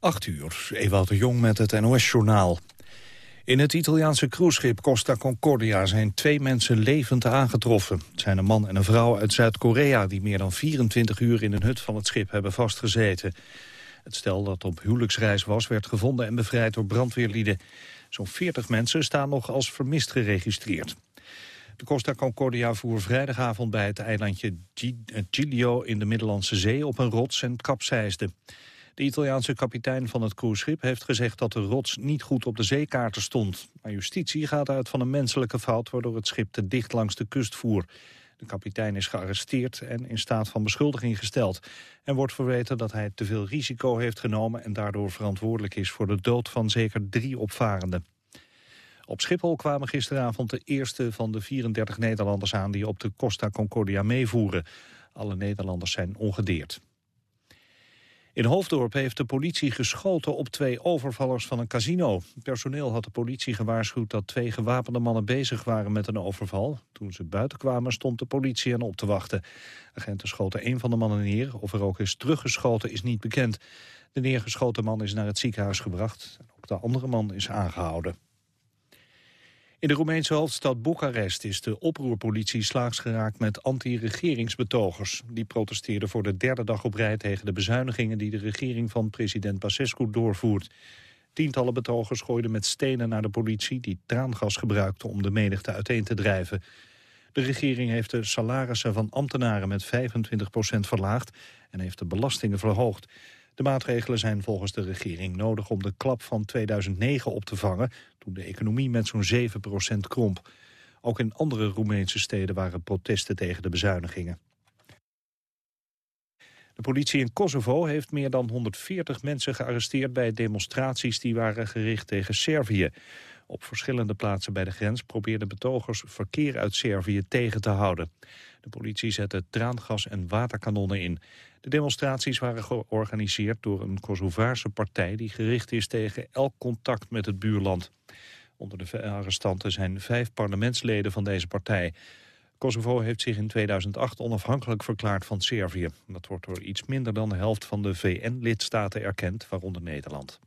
8 uur, Ewout de Jong met het NOS-journaal. In het Italiaanse cruiseschip Costa Concordia zijn twee mensen levend aangetroffen. Het zijn een man en een vrouw uit Zuid-Korea... die meer dan 24 uur in een hut van het schip hebben vastgezeten. Het stel dat op huwelijksreis was, werd gevonden en bevrijd door brandweerlieden. Zo'n 40 mensen staan nog als vermist geregistreerd. De Costa Concordia voer vrijdagavond bij het eilandje Giglio in de Middellandse Zee op een rots en kapseisde. De Italiaanse kapitein van het cruiseschip heeft gezegd dat de rots niet goed op de zeekaarten stond. Maar justitie gaat uit van een menselijke fout waardoor het schip te dicht langs de kust voer. De kapitein is gearresteerd en in staat van beschuldiging gesteld. En wordt verweten dat hij te veel risico heeft genomen... en daardoor verantwoordelijk is voor de dood van zeker drie opvarenden. Op Schiphol kwamen gisteravond de eerste van de 34 Nederlanders aan... die op de Costa Concordia meevoeren. Alle Nederlanders zijn ongedeerd. In Hoofddorp heeft de politie geschoten op twee overvallers van een casino. personeel had de politie gewaarschuwd dat twee gewapende mannen bezig waren met een overval. Toen ze buiten kwamen stond de politie hen op te wachten. Agenten schoten een van de mannen neer. Of er ook is teruggeschoten is niet bekend. De neergeschoten man is naar het ziekenhuis gebracht. Ook de andere man is aangehouden. In de Roemeense hoofdstad Boekarest is de oproerpolitie slaags geraakt met anti-regeringsbetogers. Die protesteerden voor de derde dag op rij tegen de bezuinigingen die de regering van president Basescu doorvoert. Tientallen betogers gooiden met stenen naar de politie die traangas gebruikte om de menigte uiteen te drijven. De regering heeft de salarissen van ambtenaren met 25% verlaagd en heeft de belastingen verhoogd. De maatregelen zijn volgens de regering nodig om de klap van 2009 op te vangen... toen de economie met zo'n 7% kromp. Ook in andere Roemeense steden waren protesten tegen de bezuinigingen. De politie in Kosovo heeft meer dan 140 mensen gearresteerd bij demonstraties die waren gericht tegen Servië. Op verschillende plaatsen bij de grens probeerden betogers verkeer uit Servië tegen te houden. De politie zette traangas en waterkanonnen in. De demonstraties waren georganiseerd door een Kosovaarse partij... die gericht is tegen elk contact met het buurland. Onder de arrestanten zijn vijf parlementsleden van deze partij. Kosovo heeft zich in 2008 onafhankelijk verklaard van Servië. Dat wordt door iets minder dan de helft van de VN-lidstaten erkend, waaronder Nederland.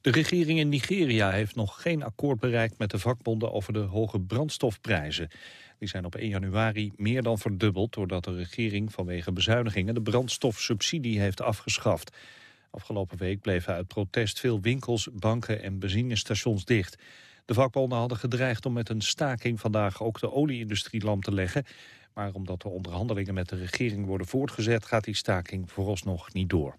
De regering in Nigeria heeft nog geen akkoord bereikt met de vakbonden over de hoge brandstofprijzen. Die zijn op 1 januari meer dan verdubbeld doordat de regering vanwege bezuinigingen de brandstofsubsidie heeft afgeschaft. Afgelopen week bleven uit protest veel winkels, banken en benzinestations dicht. De vakbonden hadden gedreigd om met een staking vandaag ook de olieindustrie lam te leggen. Maar omdat de onderhandelingen met de regering worden voortgezet gaat die staking vooralsnog niet door.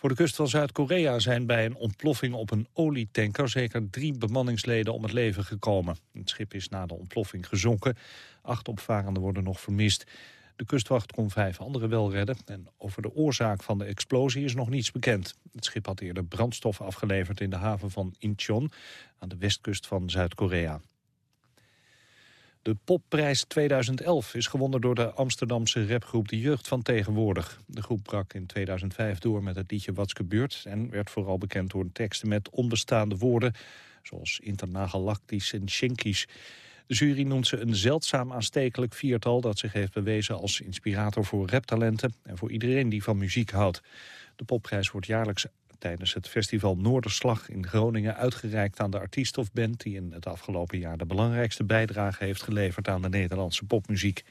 Voor de kust van Zuid-Korea zijn bij een ontploffing op een olietanker zeker drie bemanningsleden om het leven gekomen. Het schip is na de ontploffing gezonken. Acht opvarenden worden nog vermist. De kustwacht kon vijf anderen wel redden en over de oorzaak van de explosie is nog niets bekend. Het schip had eerder brandstof afgeleverd in de haven van Incheon aan de westkust van Zuid-Korea. De popprijs 2011 is gewonnen door de Amsterdamse rapgroep De Jeugd van Tegenwoordig. De groep brak in 2005 door met het liedje Wat's gebeurd... en werd vooral bekend door teksten met onbestaande woorden... zoals internagalactisch en shinkies. De jury noemt ze een zeldzaam aanstekelijk viertal... dat zich heeft bewezen als inspirator voor raptalenten... en voor iedereen die van muziek houdt. De popprijs wordt jaarlijks tijdens het festival Noorderslag in Groningen uitgereikt aan de artiest of band die in het afgelopen jaar de belangrijkste bijdrage heeft geleverd aan de Nederlandse popmuziek.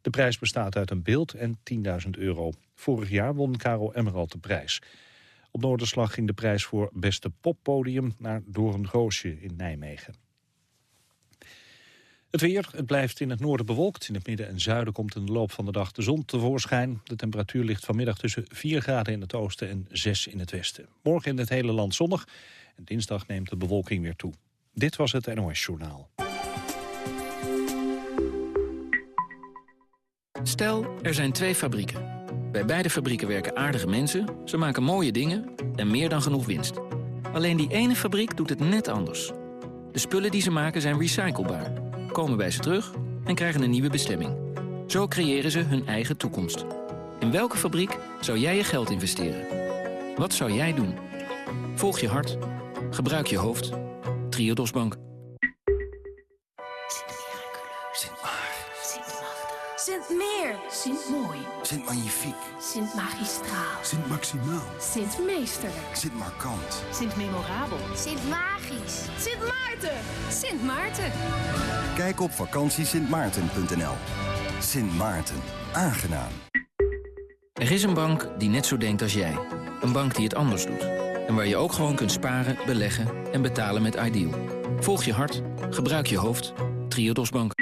De prijs bestaat uit een beeld en 10.000 euro. Vorig jaar won Karel Emerald de prijs. Op Noorderslag ging de prijs voor beste poppodium naar Doorn Goosje in Nijmegen. Het weer, het blijft in het noorden bewolkt. In het midden en zuiden komt in de loop van de dag de zon tevoorschijn. De temperatuur ligt vanmiddag tussen 4 graden in het oosten en 6 in het westen. Morgen in het hele land zonnig. En dinsdag neemt de bewolking weer toe. Dit was het NOS Journaal. Stel, er zijn twee fabrieken. Bij beide fabrieken werken aardige mensen, ze maken mooie dingen en meer dan genoeg winst. Alleen die ene fabriek doet het net anders. De spullen die ze maken zijn recyclebaar komen bij ze terug en krijgen een nieuwe bestemming. Zo creëren ze hun eigen toekomst. In welke fabriek zou jij je geld investeren? Wat zou jij doen? Volg je hart. Gebruik je hoofd. Triodos Bank. Sint Sint-Meer. Sint-Mooi. Sint-Magnifiek. Sint-Magistraal. Sint-Maximaal. Sint-Meesterlijk. Sint-Markant. Sint-Memorabel. Sint-Magisch. Sint Maarten. Sint Maarten. Kijk op vakantiesintmaarten.nl. Sint Maarten. Aangenaam. Er is een bank die net zo denkt als jij. Een bank die het anders doet. En waar je ook gewoon kunt sparen, beleggen en betalen met Ideal. Volg je hart, gebruik je hoofd. Triodos Bank.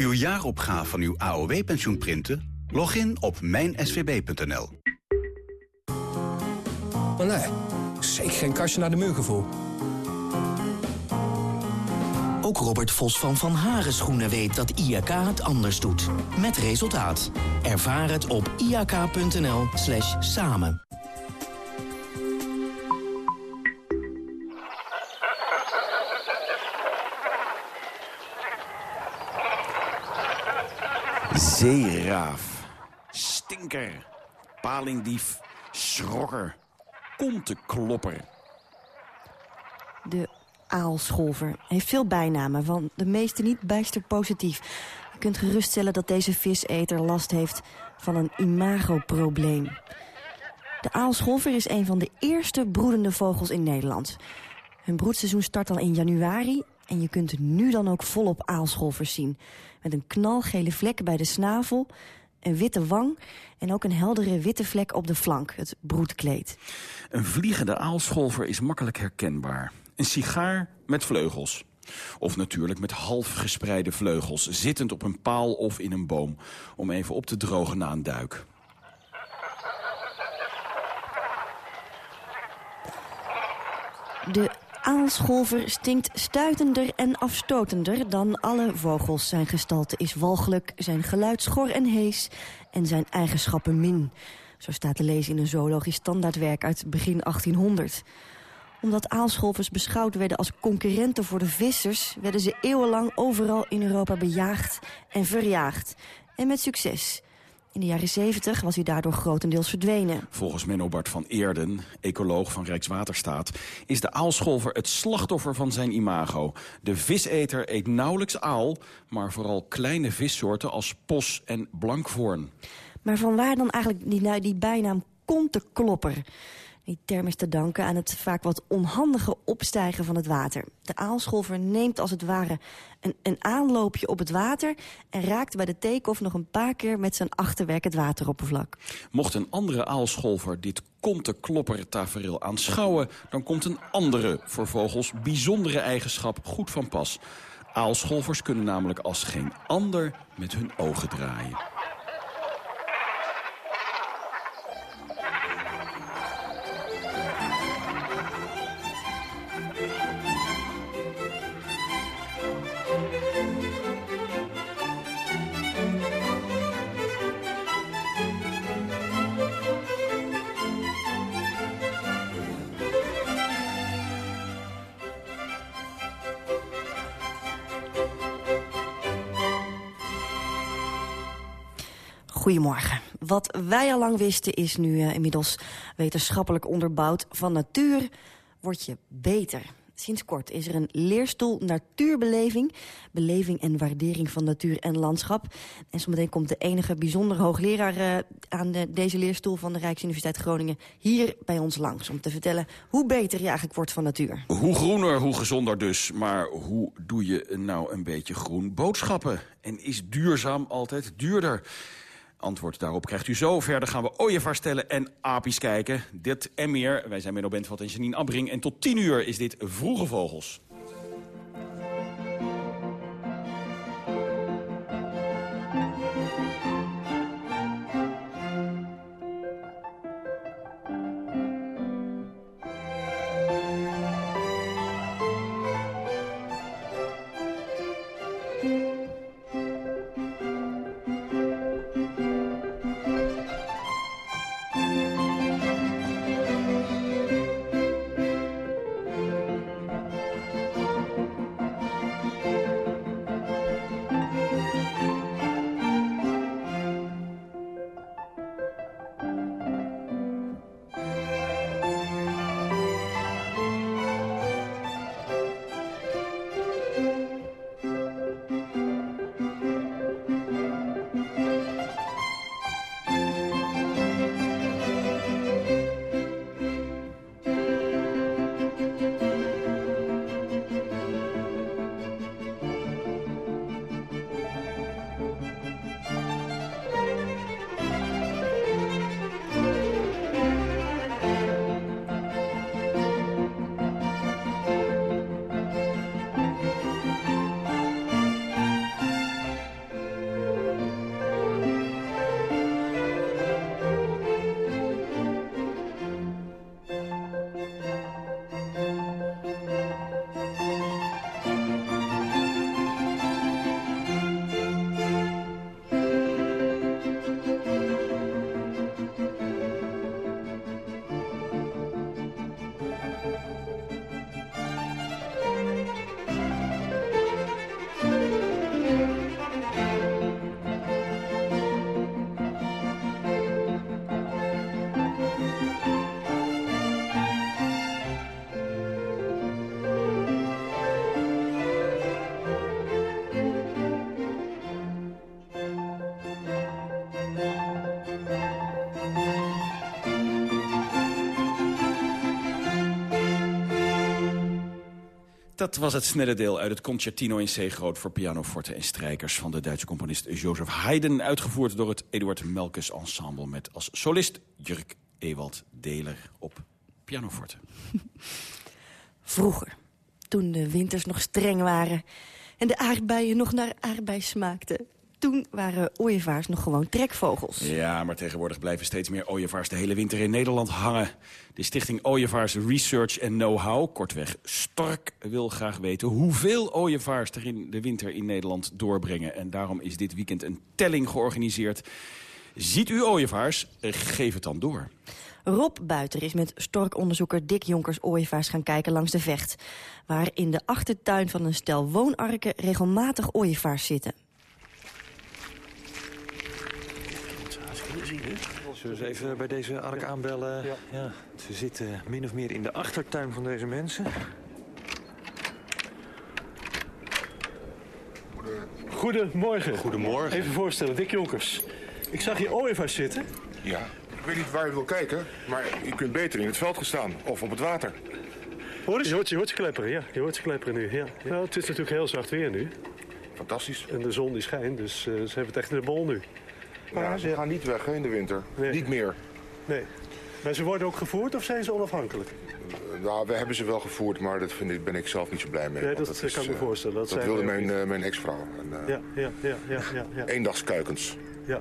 Uw jaaropgave van uw AOW-pensioen printen? Log in op mijnsvb.nl. Maar nee, zeker geen kastje naar de muur gevoel. Ook Robert Vos van Van Haren Schoenen weet dat IAK het anders doet. Met resultaat. Ervaar het op iak.nl slash samen. Zeeraaf. Stinker. Palingdief. Schrokker. Konteklopper. De aalscholver heeft veel bijnamen, van de meeste niet bijster positief. Je kunt geruststellen dat deze viseter last heeft van een imagoprobleem. De aalscholver is een van de eerste broedende vogels in Nederland. Hun broedseizoen start al in januari en je kunt nu dan ook volop aalscholvers zien. Met een knalgele vlek bij de snavel, een witte wang... en ook een heldere witte vlek op de flank, het broedkleed. Een vliegende aalscholver is makkelijk herkenbaar. Een sigaar met vleugels. Of natuurlijk met half gespreide vleugels, zittend op een paal of in een boom... om even op te drogen na een duik. De aalscholver stinkt stuitender en afstotender dan alle vogels. Zijn gestalte is walgelijk, zijn geluid schor en hees en zijn eigenschappen min. Zo staat te lezen in een zoologisch standaardwerk uit begin 1800 omdat aalscholvers beschouwd werden als concurrenten voor de vissers... werden ze eeuwenlang overal in Europa bejaagd en verjaagd. En met succes. In de jaren 70 was hij daardoor grotendeels verdwenen. Volgens Menno Bart van Eerden, ecoloog van Rijkswaterstaat... is de aalscholver het slachtoffer van zijn imago. De viseter eet nauwelijks aal, maar vooral kleine vissoorten... als pos en blankvoorn. Maar van waar dan eigenlijk die, die bijnaam konteklopper? Die term is te danken aan het vaak wat onhandige opstijgen van het water. De aalscholver neemt als het ware een, een aanloopje op het water... en raakt bij de take-off nog een paar keer met zijn achterwerk het wateroppervlak. Mocht een andere aalscholver dit konteklopper tafereel aanschouwen... dan komt een andere, voor vogels bijzondere eigenschap goed van pas. Aalscholvers kunnen namelijk als geen ander met hun ogen draaien. Goedemorgen. Wat wij al lang wisten is nu uh, inmiddels wetenschappelijk onderbouwd. Van natuur word je beter. Sinds kort is er een leerstoel natuurbeleving. Beleving en waardering van natuur en landschap. En zometeen komt de enige bijzondere hoogleraar uh, aan de, deze leerstoel van de Rijksuniversiteit Groningen hier bij ons langs. Om te vertellen hoe beter je eigenlijk wordt van natuur. Hoe groener, hoe gezonder dus. Maar hoe doe je nou een beetje groen boodschappen? En is duurzaam altijd duurder? Antwoord daarop krijgt u zo. Verder gaan we ooievaars stellen en apies kijken. Dit en meer. Wij zijn Menno Bentveld en Janine Abbring. En tot 10 uur is dit Vroege Vogels. Dat was het snelle deel uit het Concertino in C groot voor pianoforte en strijkers van de Duitse componist Joseph Haydn, uitgevoerd door het Eduard Melkes Ensemble met als solist Jurk Ewald Deler op pianoforte. Vroeger, toen de winters nog streng waren en de aardbeien nog naar aardbei smaakten toen waren ooievaars nog gewoon trekvogels. Ja, maar tegenwoordig blijven steeds meer ooievaars de hele winter in Nederland hangen. De stichting Ooievaars Research and Know-how, kortweg STORK, wil graag weten hoeveel ooievaars er in de winter in Nederland doorbrengen. En daarom is dit weekend een telling georganiseerd. Ziet u ooievaars? Geef het dan door. Rob Buiter is met storkonderzoeker Dick Jonkers ooievaars gaan kijken langs de vecht. Waar in de achtertuin van een stel woonarken regelmatig ooievaars zitten. Zullen we eens even bij deze ark aanbellen? Ja. ja. Ze zitten min of meer in de achtertuin van deze mensen. Goedemorgen. Goedemorgen. Even voorstellen, Dick Jonkers. Ik zag hier ooievaars zitten. Ja, ik weet niet waar u wil kijken, maar u kunt beter in het veld gaan staan of op het water. Hoor eens? Je hoort, je hoort ze klepperen, ja. Je hoort ze klepperen nu, ja. Nou, het is natuurlijk heel zacht weer nu. Fantastisch. En de zon die schijnt, dus uh, ze hebben het echt in de bol nu. Ja, ze gaan niet weg hè, in de winter. Nee. Niet meer. Nee. Maar ze worden ook gevoerd of zijn ze onafhankelijk? Uh, nou, we hebben ze wel gevoerd, maar dat vind ik, ben ik zelf niet zo blij mee. Nee, dat, dat is, kan ik me voorstellen. Dat, dat wilde mijn, uh, mijn ex-vrouw. Ja, ja, ja, ja, ja, ja. Eendagskuikens. Ja.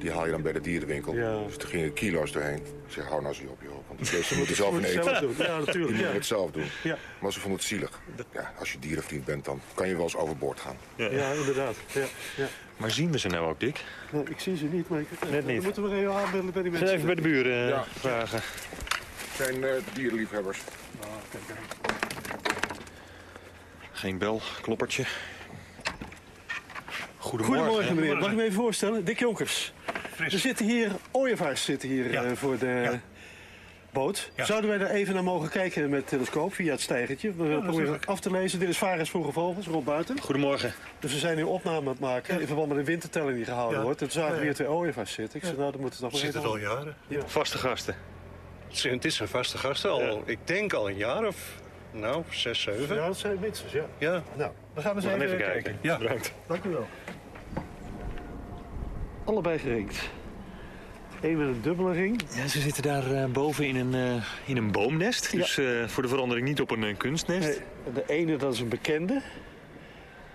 Die haal je dan bij de dierenwinkel. Ja. Dus er gingen kilo's doorheen. Ik zeg, hou nou eens op, joh. Want die beesten moeten zelf in eten. Zelf doen. Ja, natuurlijk. Die moeten ja. het zelf doen. Ja. Maar ze vonden het zielig. Ja, als je dierenvriend bent, dan kan je wel eens overboord gaan. Ja, ja inderdaad. Ja, ja. Maar zien we ze nou ook, Dick? Nee, ik zie ze niet, maar ik, Net niet. Dan moeten we even aanbellen bij die mensen. Even bij de buren uh, Ja. vragen. zijn uh, dierenliefhebbers. Ah, kijk, Geen bel, kloppertje. Goedemorgen. Goedemorgen, meneer. Mag ik me even voorstellen? Dick Jonkers. Er zitten hier, ooievaars zitten hier Ja. uh, voor de Ja. boot. Ja. Zouden wij daar even naar mogen kijken met telescoop via het stijgertje? We proberen het af te lezen. Dit is Varens Vroege Vogels, Rob Buiten. Goedemorgen. Dus we zijn nu opname aan het maken in verband met een wintertelling die gehouden Ja. wordt. Toen zagen we Ja, hier twee ooievaars zitten. Ik zei, nou, dan moeten we toch maar Zit het al jaren? Ja. Vaste gasten. Het is een vaste gast al, Ja. ik denk al een jaar of, nou, zes, zeven. Ja, dat zijn minstens, ja. Ja. Nou, we gaan eens We gaan even, even kijken. kijken. Ja. Bedankt. Dank u wel. allebei geringd. Eén met een dubbele ring. Ja, ze zitten daar eh, boven in een, eh, in een boomnest. Dus eh, voor de verandering niet op een kunstnest. Nee, de ene dat is een bekende.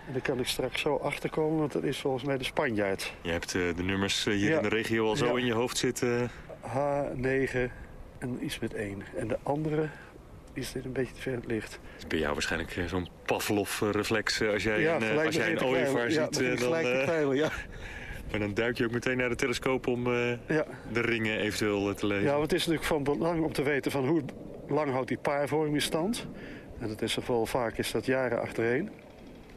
En daar kan ik straks zo achterkomen, want dat is volgens mij de Spanjaard. Je hebt eh, de nummers hier Ja. in de regio al zo Ja. in je hoofd zitten. H9 en iets met 1. En de andere is dit een beetje te ver in het licht. Het is bij jou waarschijnlijk eh, zo'n Pavlov-reflex. als jij een, eh, als jij een ooievaar. Ja, ziet, eh, dan, gelijk te eh, kwijlen, ja. maar dan duik je ook meteen naar de telescoop om eh, de ringen eventueel eh, te lezen. Ja, want het is natuurlijk van belang om te weten van hoe lang houdt die paarvorm in stand. En dat is toch wel vaak is dat jaren achtereen.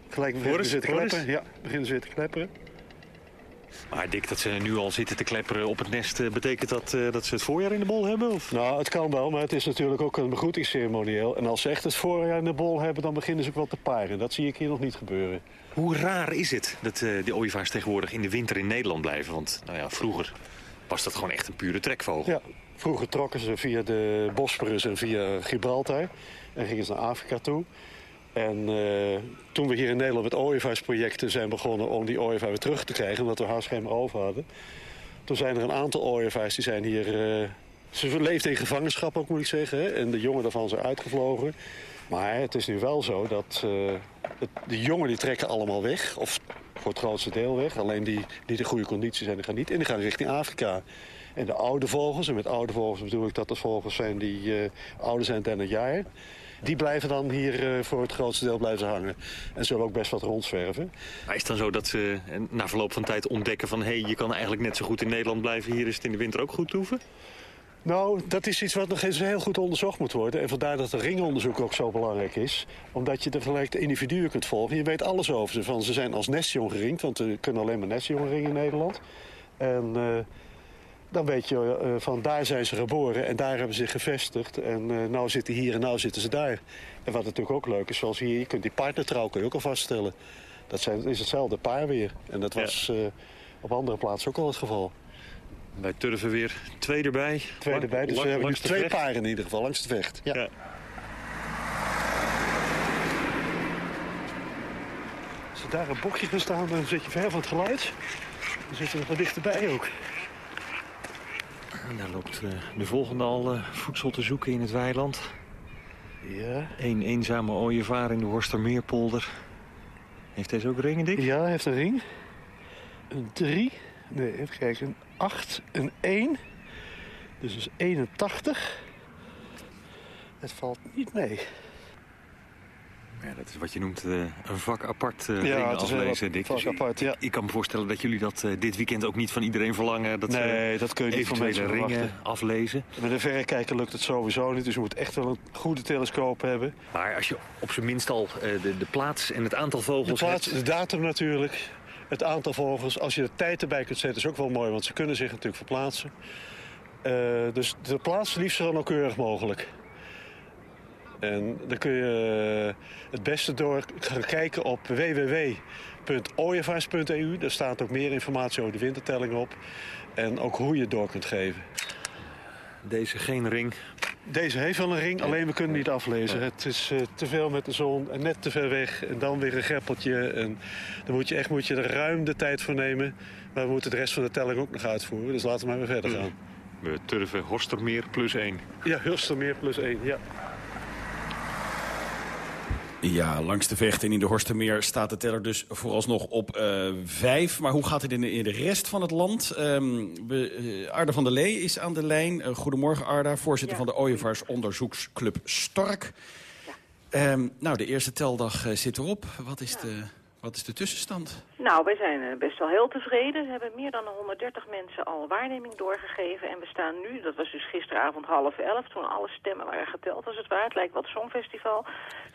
Gelijk beginnen ze eens, te klepperen. Ja, beginnen ze weer te klepperen. Maar Dick, dat ze nu al zitten te klepperen op het nest... eh, betekent dat eh, dat ze het voorjaar in de bol hebben? Of? Nou, het kan wel, maar het is natuurlijk ook een begroetingsceremonieel. En als ze echt het voorjaar in de bol hebben, dan beginnen ze ook wel te paren. Dat zie ik hier nog niet gebeuren. Hoe raar is het dat eh die ooievaars tegenwoordig in de winter in Nederland blijven? Want nou ja, vroeger was dat gewoon echt een pure trekvogel. Ja, vroeger trokken ze via de Bosporus en via Gibraltar. En gingen ze naar Afrika toe. En eh, toen we hier in Nederland met ooievaarsprojecten zijn begonnen om die ooievaar weer terug te krijgen, omdat we haar schema over hadden. Toen zijn er een aantal ooievaars die zijn hier... eh, ze leefden in gevangenschap ook, moet ik zeggen. Hè? En de jongen daarvan zijn uitgevlogen. Maar het is nu wel zo dat eh, de jongen die trekken allemaal weg. Of voor het grootste deel weg. Alleen die die in goede conditie zijn, die gaan niet. En die gaan richting Afrika. En de oude vogels, en met oude vogels bedoel ik dat het vogels zijn die ouder zijn dan een jaar. Die blijven dan hier eh, voor het grootste deel blijven hangen. En zullen ook best wat rondzwerven. Maar is het dan zo dat ze eh, na verloop van tijd ontdekken van... hé, hey, je kan eigenlijk net zo goed in Nederland blijven... hier is het in de winter ook goed toeven? Nou, dat is iets wat nog eens heel goed onderzocht moet worden. En vandaar dat het ringonderzoek ook zo belangrijk is. Omdat je er gelijk de individuen kunt volgen. Je weet alles over ze. Van, ze zijn als nestjong geringd, want we kunnen alleen maar nestjongen ringen in Nederland. En eh, dan weet je eh, van daar zijn ze geboren en daar hebben ze zich gevestigd. En eh nou zitten hier en nou zitten ze daar. En wat natuurlijk ook leuk is, zoals hier, je kunt die partnertrouw kun je ook al vaststellen. Dat, zijn, is hetzelfde paar weer. En dat was eh, op andere plaatsen ook al het geval. Bij Turven weer twee erbij. Twee Lang- erbij, dus lang- we hebben nu twee vecht. paren in ieder geval, langs de vecht. Ja. Als er daar een bokje gaan staan, dan zit je ver van het geluid. Dan zitten we wat dichterbij ook. En daar loopt eh, de volgende al eh, voedsel te zoeken in het weiland. Ja. Eén eenzame ooievaar in de Horstermeerpolder. Heeft deze ook ringen, Dick? Ja, hij heeft een ring. Een 3. Nee, even kijken. Een 8, een 1. Dus dat is 81. Het valt niet mee. Ja, dat is wat je noemt eh, een vak apart eh Ja, ringen het is aflezen, Dick. vak Dus apart, ja. Ik kan me voorstellen dat jullie dat eh, dit weekend ook niet van iedereen verlangen. Dat Nee, dat kun je niet van mensen ringen verwachten. aflezen. Met een verrekijker lukt het sowieso niet. Dus je moet echt wel een goede telescoop hebben. Maar als je op zijn minst al de, de plaats en het aantal vogels De plaats, hebt... de datum natuurlijk. Het aantal vogels. Als je de tijd erbij kunt zetten is ook wel mooi. Want ze kunnen zich natuurlijk verplaatsen. Dus de plaats liefst zo nauwkeurig mogelijk. En dan kun je eh, het beste door gaan kijken op www.ooievaars.eu. Daar staat ook meer informatie over de wintertelling op. En ook hoe je het door kunt geven. Deze geen ring. Deze heeft wel een ring, alleen we kunnen niet aflezen. Het is eh, te veel met de zon en net te ver weg. En dan weer een greppeltje. En dan moet je echt moet je er ruim de tijd voor nemen. Maar we moeten de rest van de telling ook nog uitvoeren. Dus laten we maar weer verder gaan. We turven Horstermeer plus één. Ja, Hulstermeer plus één. Ja. Ja, langs de vecht en in de Horstermeer staat de teller dus vooralsnog op eh, vijf. Maar hoe gaat het in de, in de rest van het land? Ehm, we, eh, Arda van der Lee is aan de lijn. Eh, goedemorgen Arda, voorzitter van de Ooievaarsonderzoeksclub Stork. Ehm, nou, de eerste teldag zit erop. Wat is, de, wat is de tussenstand? Nou, wij zijn eh, best wel heel tevreden. We hebben meer dan 130 mensen al waarneming doorgegeven. En we staan nu, dat was dus gisteravond half elf, toen alle stemmen waren geteld als het ware. Het lijkt wat Songfestival.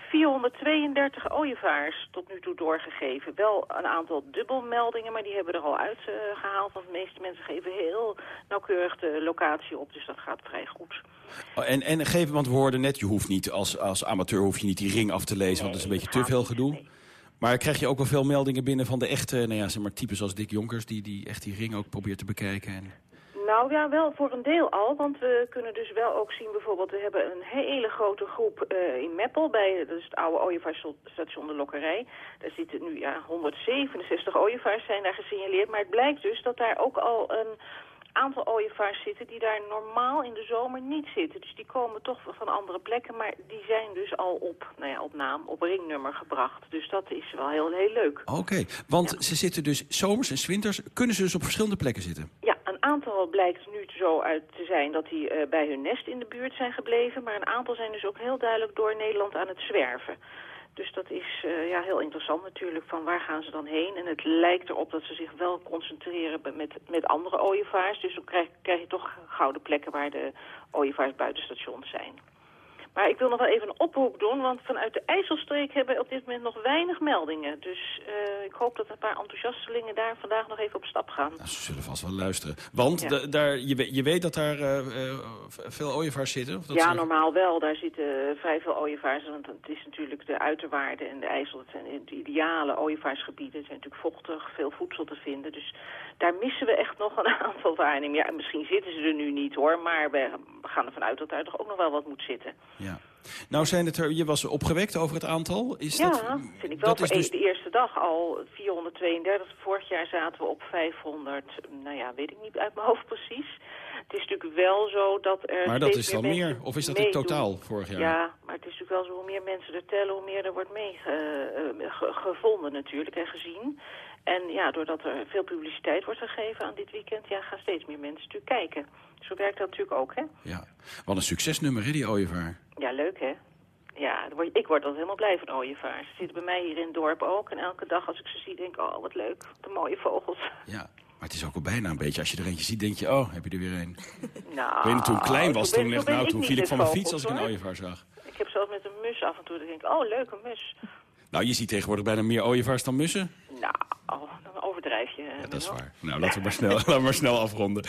432 ooievaars tot nu toe doorgegeven. Wel een aantal dubbelmeldingen, maar die hebben er al uitgehaald. gehaald. want de meeste mensen geven heel nauwkeurig de locatie op. Dus dat gaat vrij goed. Oh, en, en geven, want we hoorden net, je hoeft niet als, als amateur hoef je niet die ring af te lezen, want dat is een beetje te veel gedoe. Maar krijg je ook wel veel meldingen binnen van de echte, nou ja, zeg maar types als Dick Jonkers, die, die echt die ring ook probeert te bekijken? En... Nou, ja, wel voor een deel al, want we kunnen dus wel ook zien bijvoorbeeld... we hebben een hele grote groep eh, in Meppel, bij is het oude ooievaarsstation de Lokkerij. Daar zitten nu ja, 167 ooievaars zijn daar gesignaleerd, maar het blijkt dus dat daar ook al een aantal ooievaars zitten die daar normaal in de zomer niet zitten. Dus die komen toch van andere plekken, maar die zijn dus al op, nou ja, op naam, op ringnummer gebracht. Dus dat is wel heel, heel leuk. Oké, want ze zitten dus zomers en winters, kunnen ze dus op verschillende plekken zitten? Ja, een aantal blijkt nu zo uit te zijn dat die uh, bij hun nest in de buurt zijn gebleven, maar een aantal zijn dus ook heel duidelijk door Nederland aan het zwerven. Dus dat is uh, ja, heel interessant natuurlijk, van waar gaan ze dan heen? En het lijkt erop dat ze zich wel concentreren met, met andere ooievaars. Dus dan krijg, krijg je toch gouden plekken waar de ooievaars buitenstations zijn. Maar ik wil nog wel even een oproep doen, want vanuit de IJsselstreek hebben we op dit moment nog weinig meldingen. Dus uh, ik hoop dat een paar enthousiastelingen daar vandaag nog even op stap gaan. Nou, ze zullen vast wel luisteren. Want ja. daar, je, je weet dat daar uh, uh, veel ooievaars zitten? Of dat ja, ze... normaal wel. Daar zitten vrij veel ooievaars. Want het is natuurlijk de uiterwaarden en de IJssel. Het zijn de ideale ooievaarsgebieden. Het zijn natuurlijk vochtig, veel voedsel te vinden. Dus daar missen we echt nog een aantal waarnemingen. Ja, misschien zitten ze er nu niet hoor, maar we gaan ervan uit dat daar toch ook nog wel wat moet zitten. Nou zijn het er, je was opgewekt over het aantal. Is ja, dat, vind ik wel. Dat is dus... de eerste dag al 432. Vorig jaar zaten we op 500. Nou ja, weet ik niet uit mijn hoofd precies. Het is natuurlijk wel zo dat er Maar dat is dan meer, meer? Of is dat in totaal vorig jaar? Ja, maar het is natuurlijk wel zo, hoe meer mensen er tellen, hoe meer er wordt meegevonden uh, natuurlijk en gezien. En ja, doordat er veel publiciteit wordt gegeven aan dit weekend, ja, gaan steeds meer mensen natuurlijk kijken. Zo werkt dat natuurlijk ook, hè? Ja, wat een succesnummer, hè, die ooievaar. Ja, leuk, hè? Ja, ik word altijd helemaal blij van ooievaars. Ze zitten bij mij hier in het dorp ook. En elke dag als ik ze zie, denk ik, oh, wat leuk. De mooie vogels. Ja, maar het is ook al bijna een beetje, als je er eentje ziet, denk je, oh, heb je er weer een. Nou, ik weet toen ik klein was, toen, nou, toen viel ik van mijn fiets als ik een ooievaar zag. Ik heb zelfs met een mus af en toe, dan denk ik, oh, leuk, een mus. Nou, je ziet tegenwoordig bijna meer ooievaars dan mussen. Nou, dan overdrijf je. Ja, dat is waar. Nou, laten we maar snel, laten we maar snel afronden.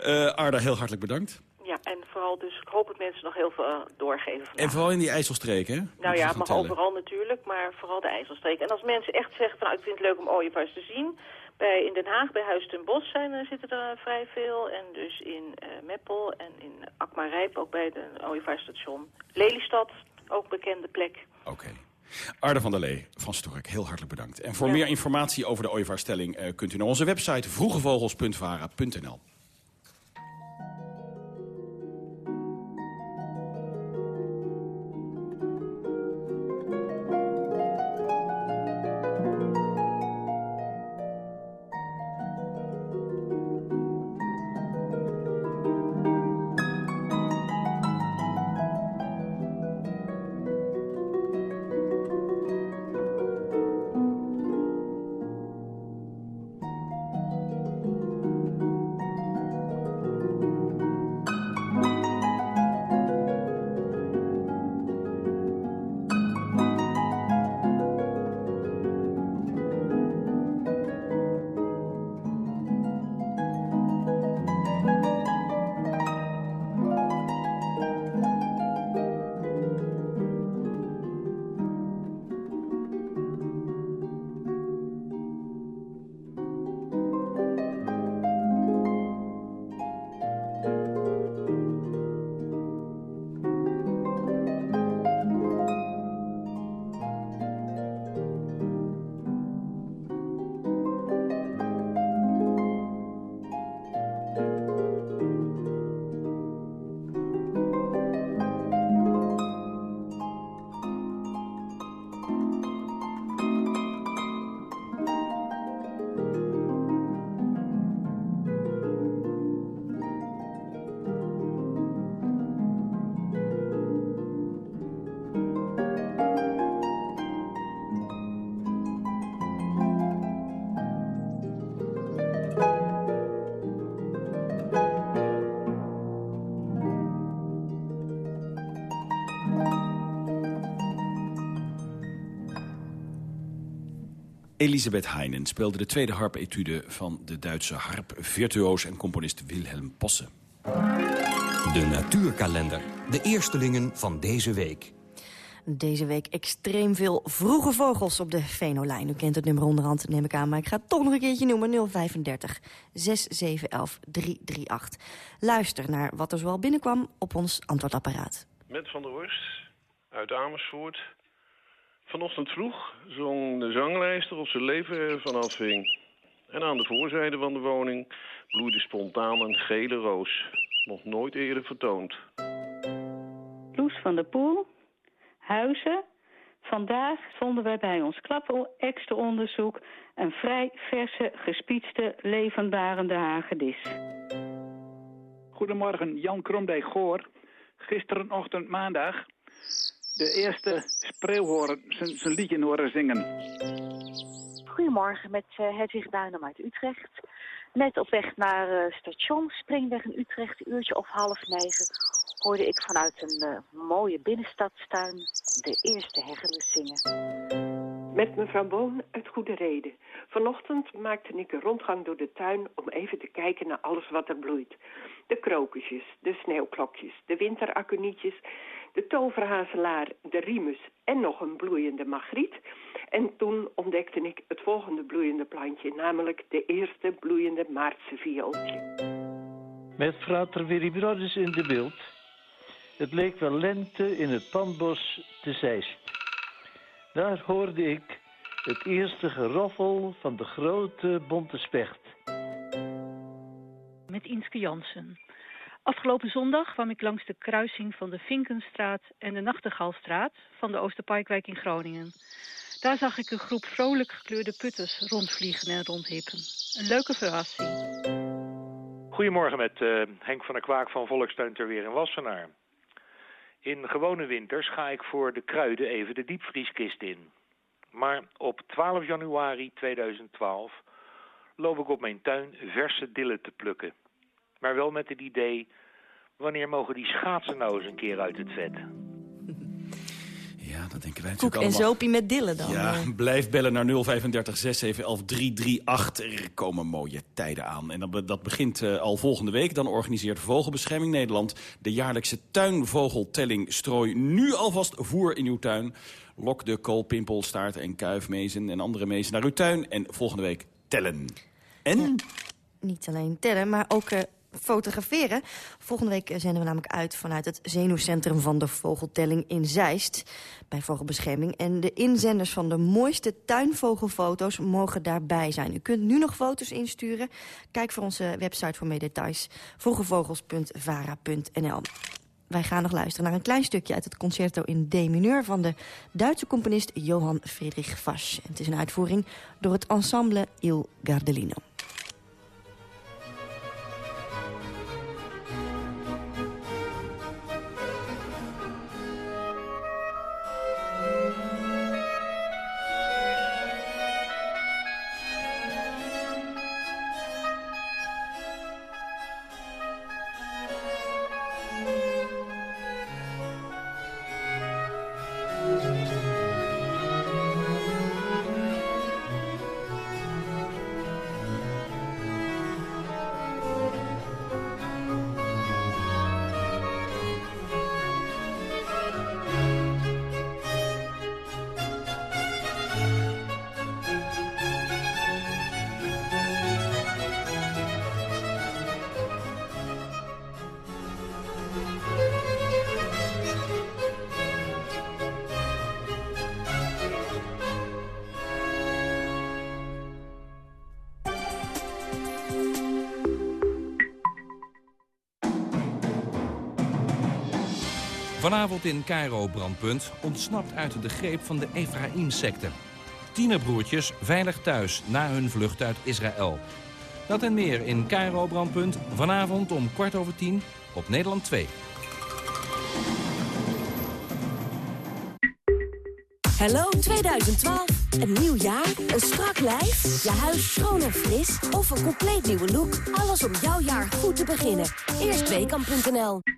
Uh, Arda, heel hartelijk bedankt. Ja, en vooral dus, ik hoop dat mensen nog heel veel uh, doorgeven vandaag. En vooral in die IJsselstreek, hè? Nou ja, het mag overal natuurlijk, maar vooral de IJsselstreek. En als mensen echt zeggen van, nou, ik vind het leuk om ooievaars te zien... Bij, in Den Haag, bij Huis ten Bos zijn, zitten er vrij veel. En dus in uh, Meppel en in Akmarijp, ook bij het ooievaarstation. Lelystad, ook bekende plek. Oké. Okay. Arde van der Lee van Stork, heel hartelijk bedankt. En voor ja. meer informatie over de ooievaarstelling uh, kunt u naar onze website vroegevogels.vara.nl. Elisabeth Heinen speelde de tweede harpetude van de Duitse harpvirtuoos en componist Wilhelm Posse. De natuurkalender. De eerstelingen van deze week. Deze week extreem veel vroege vogels op de Venolijn. U kent het nummer onderhand, neem ik aan, maar ik ga het toch nog een keertje noemen. 035 6711 338. Luister naar wat er zoal binnenkwam op ons antwoordapparaat. Met Van der Horst uit Amersfoort. Vanochtend vroeg zong de zanglijster op zijn leven ervan afhing. En aan de voorzijde van de woning bloeide spontaan een gele roos. Nog nooit eerder vertoond. Loes van der Poel, Huizen. Vandaag vonden wij bij ons klappel extra onderzoek een vrij verse, gespietste, levendbarende hagedis. Goedemorgen, Jan Kromdijk Goor. Gisterenochtend maandag de eerste spreeuwhoorn zijn, liedje horen zingen. Goedemorgen, met uh, Hedwig Duinem uit Utrecht. Net op weg naar uh, station Springweg in Utrecht, uurtje of half negen, hoorde ik vanuit een uh, mooie binnenstadstuin de eerste hegelus zingen. Met mevrouw Boon uit Goede Reden. Vanochtend maakte ik een rondgang door de tuin om even te kijken naar alles wat er bloeit. De krokusjes, de sneeuwklokjes, de winterakunietjes, de toverhazelaar, de rimus en nog een bloeiende magriet. En toen ontdekte ik het volgende bloeiende plantje, namelijk de eerste bloeiende maartse viooltje. Met frater Willy in de beeld. Het leek wel lente in het pandbos te Zeist. Daar hoorde ik het eerste geroffel van de grote bonte specht. Met Inske Jansen. Afgelopen zondag kwam ik langs de kruising van de Vinkenstraat en de Nachtegaalstraat van de Oosterparkwijk in Groningen. Daar zag ik een groep vrolijk gekleurde putters rondvliegen en rondhippen. Een leuke verrassing. Goedemorgen met uh, Henk van der Kwaak van Volkstuin ter Weer in Wassenaar. In gewone winters ga ik voor de kruiden even de diepvrieskist in. Maar op 12 januari 2012 loop ik op mijn tuin verse dillen te plukken. Maar wel met het idee, wanneer mogen die schaatsen nou eens een keer uit het vet? Ja, dat denken wij Koek natuurlijk en zopie met dillen dan. Ja, eh. blijf bellen naar 035 6711 338. Er komen mooie tijden aan. En dat, dat begint eh, al volgende week. Dan organiseert Vogelbescherming Nederland de jaarlijkse tuinvogeltelling. Strooi nu alvast voer in uw tuin. Lok de koolpimpel, staart en kuifmezen en andere mezen naar uw tuin. En volgende week tellen. En? Niet alleen tellen, maar ook eh, fotograferen. Volgende week eh, zenden we namelijk uit vanuit het zenuwcentrum van de vogeltelling in Zeist. Bij Vogelbescherming. En de inzenders van de mooiste tuinvogelfoto's mogen daarbij zijn. U kunt nu nog foto's insturen. Kijk voor onze website voor meer details. vroegevogels.vara.nl wij gaan nog luisteren naar een klein stukje uit het concerto in D mineur van de Duitse componist Johann Friedrich Fasch. En het is een uitvoering door het ensemble Il Gardelino. Vanavond in Cairo Brandpunt ontsnapt uit de greep van de Ephraim-secte. Tienerbroertjes veilig thuis na hun vlucht uit Israël. Dat en meer in Cairo Brandpunt vanavond om kwart over tien op Nederland 2. Hallo 2012. Een nieuw jaar, een strak lijf, je huis schoon en fris of een compleet nieuwe look. Alles om jouw jaar goed te beginnen. Eerstweekam.nl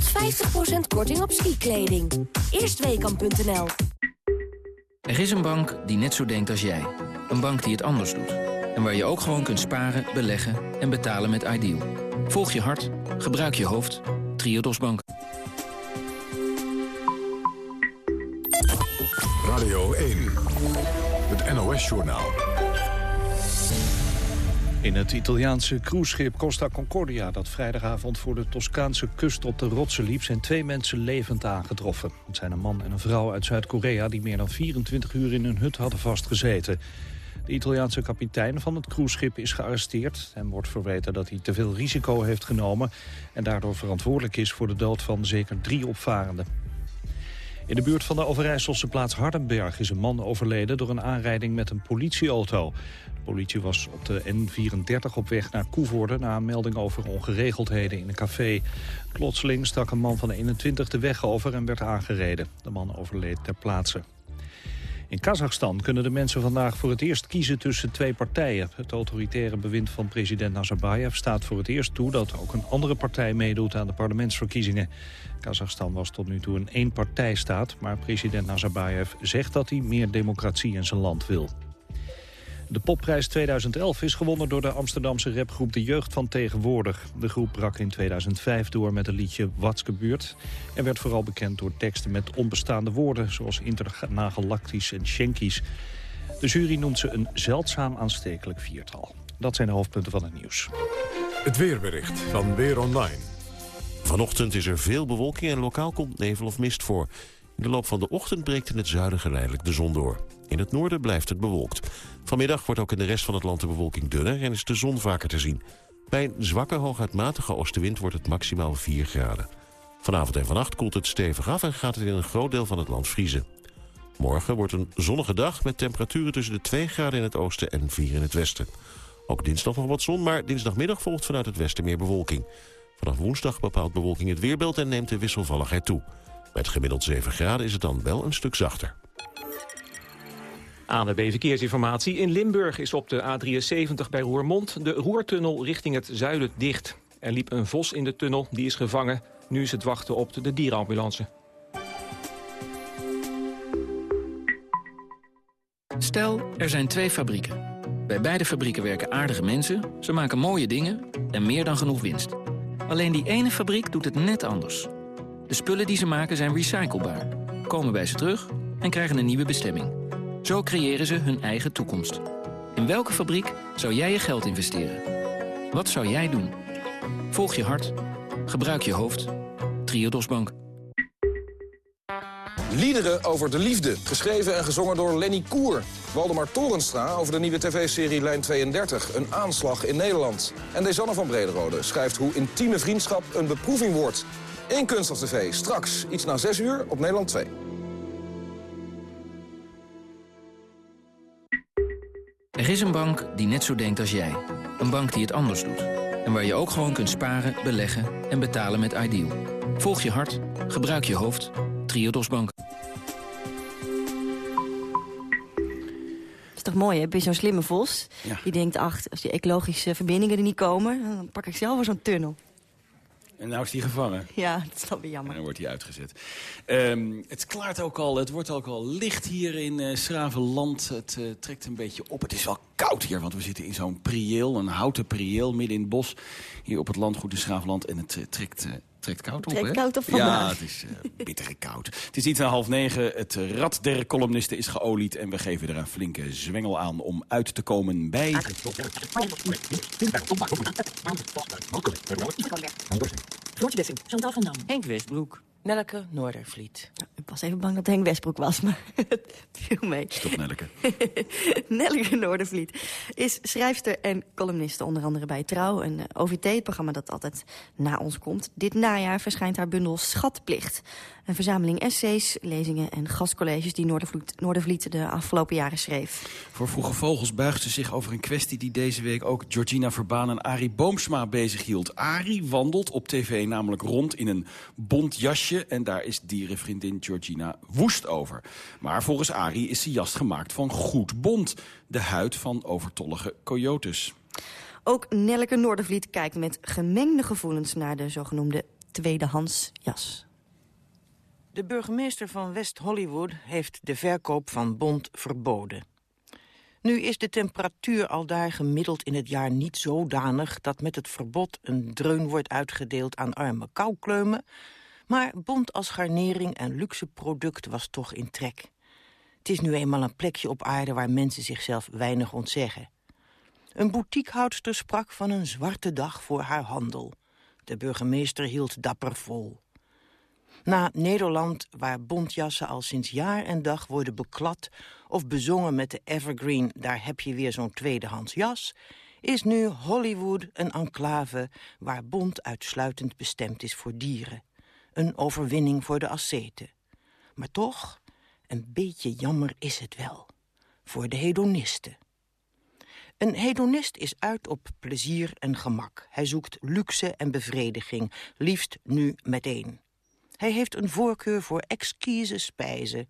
Nu tot 50% korting op skikleding. Eerstweekam.nl Er is een bank die net zo denkt als jij. Een bank die het anders doet. En waar je ook gewoon kunt sparen, beleggen en betalen met Ideal. Volg je hart. Gebruik je hoofd. Triodos Bank. Radio 1. Het NOS-journaal. In het Italiaanse cruiseschip Costa Concordia... dat vrijdagavond voor de Toscaanse kust op de rotsen liep... zijn twee mensen levend aangetroffen. Het zijn een man en een vrouw uit Zuid-Korea... die meer dan 24 uur in hun hut hadden vastgezeten. De Italiaanse kapitein van het cruiseschip is gearresteerd. en wordt verweten dat hij te veel risico heeft genomen... en daardoor verantwoordelijk is voor de dood van zeker drie opvarenden. In de buurt van de Overijsselse plaats Hardenberg is een man overleden door een aanrijding met een politieauto. De politie was op de N34 op weg naar Koevoorde na een melding over ongeregeldheden in een café. Plotseling stak een man van 21 de weg over en werd aangereden. De man overleed ter plaatse. In Kazachstan kunnen de mensen vandaag voor het eerst kiezen tussen twee partijen. Het autoritaire bewind van president Nazarbayev staat voor het eerst toe... dat ook een andere partij meedoet aan de parlementsverkiezingen. Kazachstan was tot nu toe een één-partijstaat... maar president Nazarbayev zegt dat hij meer democratie in zijn land wil. De popprijs 2011 is gewonnen door de Amsterdamse rapgroep De Jeugd van Tegenwoordig. De groep brak in 2005 door met het liedje Wat's gebeurd... en werd vooral bekend door teksten met onbestaande woorden... zoals internagalactisch en schenkies. De jury noemt ze een zeldzaam aanstekelijk viertal. Dat zijn de hoofdpunten van het nieuws. Het weerbericht van Weer Online. Vanochtend is er veel bewolking en lokaal komt nevel of mist voor. In de loop van de ochtend breekt in het zuiden geleidelijk de zon door. In het noorden blijft het bewolkt. Vanmiddag wordt ook in de rest van het land de bewolking dunner en is de zon vaker te zien. Bij een zwakke hooguit matige oostenwind wordt het maximaal 4 graden. Vanavond en vannacht koelt het stevig af en gaat het in een groot deel van het land vriezen. Morgen wordt een zonnige dag met temperaturen tussen de 2 graden in het oosten en 4 in het westen. Ook dinsdag nog wat zon, maar dinsdagmiddag volgt vanuit het westen meer bewolking. Vanaf woensdag bepaalt bewolking het weerbeeld en neemt de wisselvalligheid toe. Met gemiddeld 7 graden is het dan wel een stuk zachter. Aan de Verkeersinformatie. In Limburg is op de A73 bij Roermond de Roertunnel richting het zuiden dicht. Er liep een vos in de tunnel, die is gevangen. Nu is het wachten op de dierenambulance. Stel, er zijn twee fabrieken. Bij beide fabrieken werken aardige mensen, ze maken mooie dingen en meer dan genoeg winst. Alleen die ene fabriek doet het net anders. De spullen die ze maken zijn recyclebaar, komen bij ze terug en krijgen een nieuwe bestemming. Zo creëren ze hun eigen toekomst. In welke fabriek zou jij je geld investeren? Wat zou jij doen? Volg je hart. Gebruik je hoofd. Triodos Bank. Liederen over de liefde, geschreven en gezongen door Lenny Koer. Waldemar Torenstra over de nieuwe tv-serie Lijn 32, een aanslag in Nederland. En Desanne van Brederode schrijft hoe intieme vriendschap een beproeving wordt. In Kunststof TV, straks, iets na 6 uur op Nederland 2. Er is een bank die net zo denkt als jij. Een bank die het anders doet. En waar je ook gewoon kunt sparen, beleggen en betalen met Ideal. Volg je hart, gebruik je hoofd. Triodos Bank. Het is toch mooi, hè? Ben je zo'n slimme vos? Ja. Die denkt, ach, als die ecologische verbindingen er niet komen... dan pak ik zelf wel zo'n tunnel. En nou is die gevangen. Ja, dat is dan weer En jammer. dan wordt hij uitgezet. Ehm, het klaart ook al, het wordt ook al licht hier in eh Schravenland. Het eh, trekt een beetje op. Het is wel koud hier, want we zitten in zo'n prieel, een houten prieel midden in het bos. Hier op het landgoed in Schravenland. En het eh, trekt, trekt koud op, Trekt koud op Ja, het is uh, bittere koud. Het is iets na half negen. Het rad der columnisten is geolied. En we geven er een flinke zwengel aan om uit te komen bij... Floortje Dessing, Chantal van Dam. Henk Westbroek. Nelke Noordervliet. Ik was even bang dat het Henk Westbroek was, maar het viel mee. Stop Nelleke. Nelleke Noordervliet is schrijfster en columniste, onder andere bij Trouw, een eh, OVT-programma dat altijd na ons komt. Dit najaar verschijnt haar bundel Schatplicht. Een verzameling essays, lezingen en gastcolleges die Noordervliet, Noordervliet de afgelopen jaren schreef. Voor Vroege Vogels buigt ze zich over een kwestie die deze week ook Georgina Verbaan en Arie Boomsma bezighield. Arie wandelt op tv namelijk rond in een bont jasje en daar is dierenvriendin Georgina woest over. Maar volgens Arie is de jas gemaakt van goed bont. De huid van overtollige coyotes. Ook Nelleke Noordervliet kijkt met gemengde gevoelens naar de zogenoemde tweedehands jas. De burgemeester van West Hollywood heeft de verkoop van bont verboden. Nu is de temperatuur al daar gemiddeld in het jaar niet zodanig... dat met het verbod een dreun wordt uitgedeeld aan arme koukleumen... maar bont als garnering en luxe product was toch in trek. Het is nu eenmaal een plekje op aarde waar mensen zichzelf weinig ontzeggen. Een boutiquehoudster sprak van een zwarte dag voor haar handel. De burgemeester hield dapper vol. Na Nederland, waar bontjassen al sinds jaar en dag worden beklad... of bezongen met de evergreen, daar heb je weer zo'n tweedehands jas... is nu Hollywood een enclave waar bont uitsluitend bestemd is voor dieren. Een overwinning voor de asceten. Maar toch, een beetje jammer is het wel. Voor de hedonisten. Een hedonist is uit op plezier en gemak. Hij zoekt luxe en bevrediging, liefst nu meteen. Hij heeft een voorkeur voor exquise spijzen.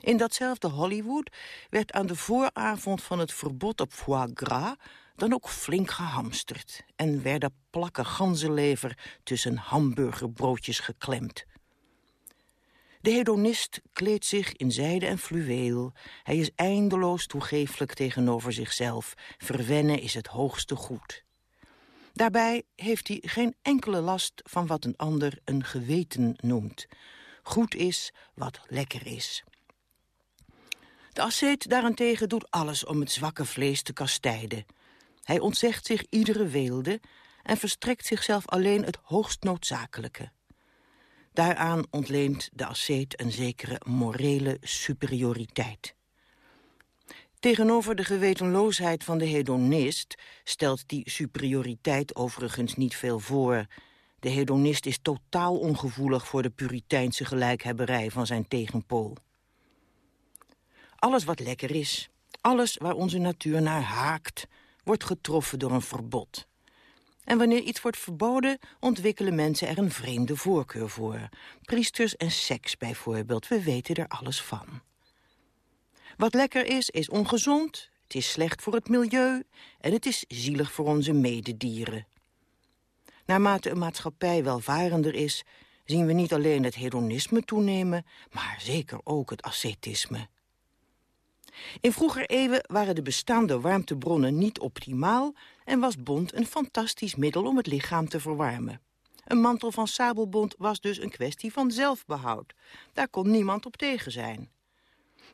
In datzelfde Hollywood werd aan de vooravond van het verbod op foie gras dan ook flink gehamsterd en werden plakken ganzenlever tussen hamburgerbroodjes geklemd. De hedonist kleedt zich in zijde en fluweel. Hij is eindeloos toegeeflijk tegenover zichzelf. Verwennen is het hoogste goed. Daarbij heeft hij geen enkele last van wat een ander een geweten noemt. Goed is wat lekker is. De asceet daarentegen doet alles om het zwakke vlees te kastijden. Hij ontzegt zich iedere weelde en verstrekt zichzelf alleen het hoogst noodzakelijke. Daaraan ontleent de asceet een zekere morele superioriteit. Tegenover de gewetenloosheid van de hedonist stelt die superioriteit overigens niet veel voor. De hedonist is totaal ongevoelig voor de puriteinse gelijkhebberij van zijn tegenpool. Alles wat lekker is, alles waar onze natuur naar haakt, wordt getroffen door een verbod. En wanneer iets wordt verboden, ontwikkelen mensen er een vreemde voorkeur voor. Priesters en seks bijvoorbeeld, we weten er alles van. Wat lekker is, is ongezond, het is slecht voor het milieu... en het is zielig voor onze mededieren. Naarmate een maatschappij welvarender is... zien we niet alleen het hedonisme toenemen... maar zeker ook het ascetisme. In vroeger eeuwen waren de bestaande warmtebronnen niet optimaal... en was bont een fantastisch middel om het lichaam te verwarmen. Een mantel van sabelbont was dus een kwestie van zelfbehoud. Daar kon niemand op tegen zijn.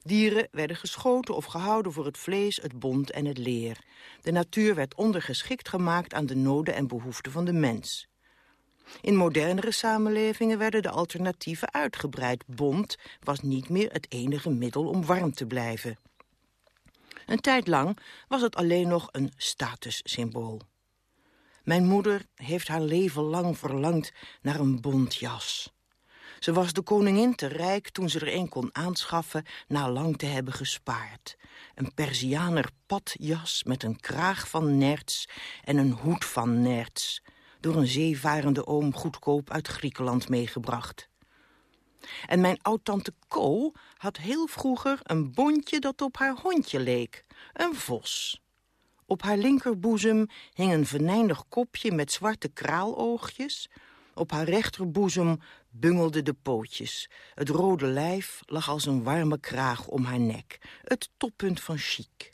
Dieren werden geschoten of gehouden voor het vlees, het bont en het leer. De natuur werd ondergeschikt gemaakt aan de noden en behoeften van de mens. In modernere samenlevingen werden de alternatieven uitgebreid. Bont was niet meer het enige middel om warm te blijven. Een tijd lang was het alleen nog een statussymbool. Mijn moeder heeft haar leven lang verlangd naar een bontjas. Ze was de koningin te rijk toen ze er een kon aanschaffen... na lang te hebben gespaard. Een Persianer padjas met een kraag van nerts en een hoed van nerts... door een zeevarende oom goedkoop uit Griekenland meegebracht. En mijn oud-tante Ko had heel vroeger een bondje dat op haar hondje leek. Een vos. Op haar linkerboezem hing een venijnig kopje met zwarte kraaloogjes... Op haar rechterboezem bungelden de pootjes. Het rode lijf lag als een warme kraag om haar nek. Het toppunt van chic.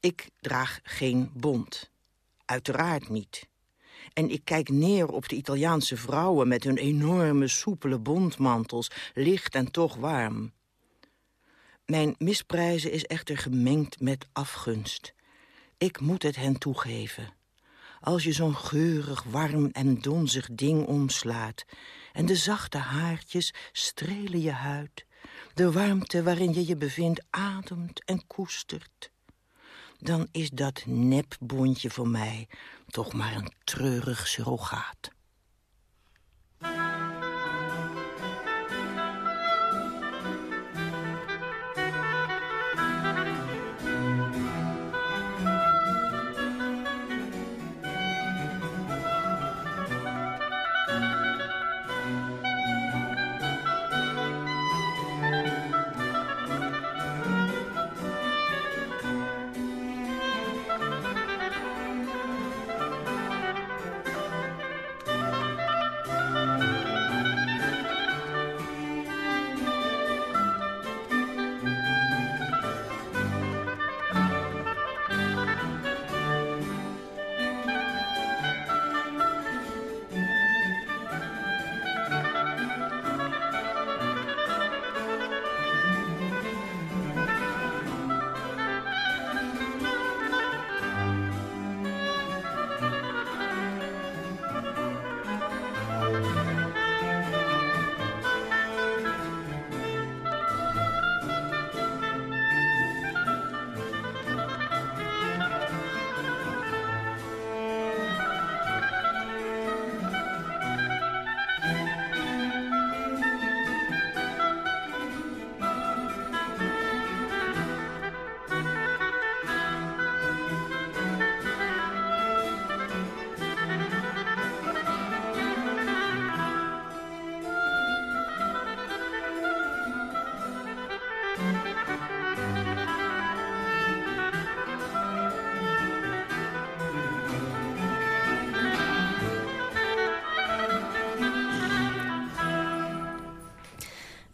Ik draag geen bont. Uiteraard niet. En ik kijk neer op de Italiaanse vrouwen... met hun enorme, soepele bontmantels, licht en toch warm. Mijn misprijzen is echter gemengd met afgunst. Ik moet het hen toegeven. Als je zo'n geurig, warm en donzig ding omslaat... en de zachte haartjes strelen je huid... de warmte waarin je je bevindt ademt en koestert... dan is dat nepbondje voor mij toch maar een treurig surrogaat.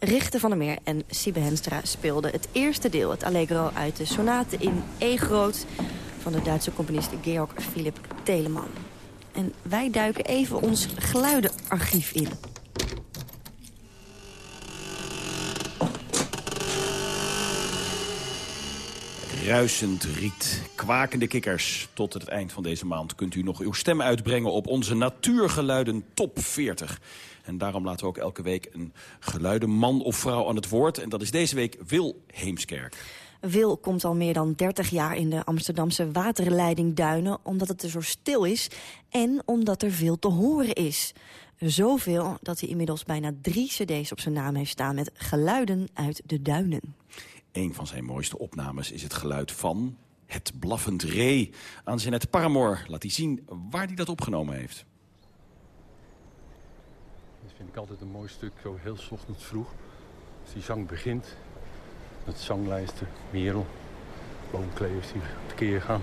Richter van der Meer en Siebe Henstra speelden het eerste deel... het Allegro uit de sonate in E-groot van de Duitse componist Georg Philipp Telemann. En wij duiken even ons geluidenarchief in. Ruisend riet, kwakende kikkers. Tot het eind van deze maand kunt u nog uw stem uitbrengen op onze Natuurgeluiden Top 40. En daarom laten we ook elke week een geluidenman of vrouw aan het woord. En dat is deze week Wil Heemskerk. Wil komt al meer dan 30 jaar in de Amsterdamse waterleiding Duinen... omdat het er zo stil is en omdat er veel te horen is. Zoveel dat hij inmiddels bijna drie cd's op zijn naam heeft staan... met geluiden uit de duinen. Een van zijn mooiste opnames is het geluid van het blaffend ree. Aan Jeanette Paramore laat hij zien waar hij dat opgenomen heeft. Dat vind ik altijd een mooi stuk, zo heel ochtends vroeg. Als die zang begint, met zanglijsten, Merel, boomklevers die tekeer gaan.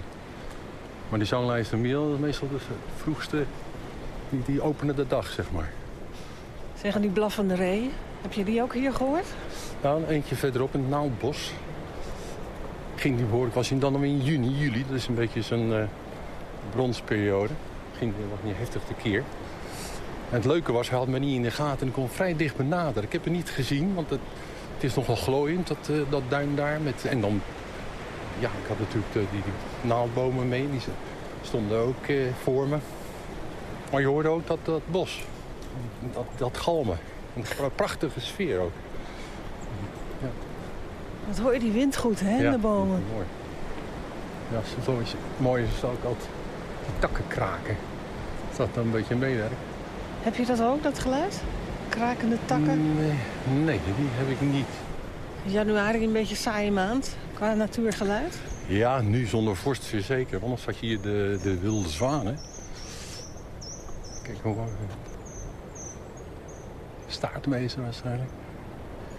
Maar die zanglijsten Merel, dat is meestal dus het vroegste, die, die openen de dag, zeg maar. Zeggen die blaffende ree, heb je die ook hier gehoord? Nou, eentje verderop in het Naaldbos. Ging die ik was in dan in juni, juli. Dat is een beetje zijn uh, bronsperiode. Ging weer wat niet heftig tekeer. En het leuke was, hij had me niet in de gaten en kon vrij dicht benaderen. Ik heb het niet gezien, want het, het is nogal glooiend, dat, uh, dat duin daar. Met, en dan, ja, ik had natuurlijk die, die naaldbomen mee, die stonden ook uh, voor me. Maar je hoorde ook dat, dat bos, dat, dat galmen. Een prachtige sfeer ook. Ja. Wat hoor je die wind goed, hè, in de bomen. mooi. Ja, zo is, mooi is het ook altijd die takken kraken. Als dat dan een beetje meewerkt. Heb je dat ook, dat geluid? Krakende takken? Nee, nee die heb ik niet. Januari een beetje saaie maand, qua natuurgeluid? Ja, nu zonder vorst zeker. Want anders had je hier de, de wilde zwanen. Kijk, hoe staartmeester waarschijnlijk.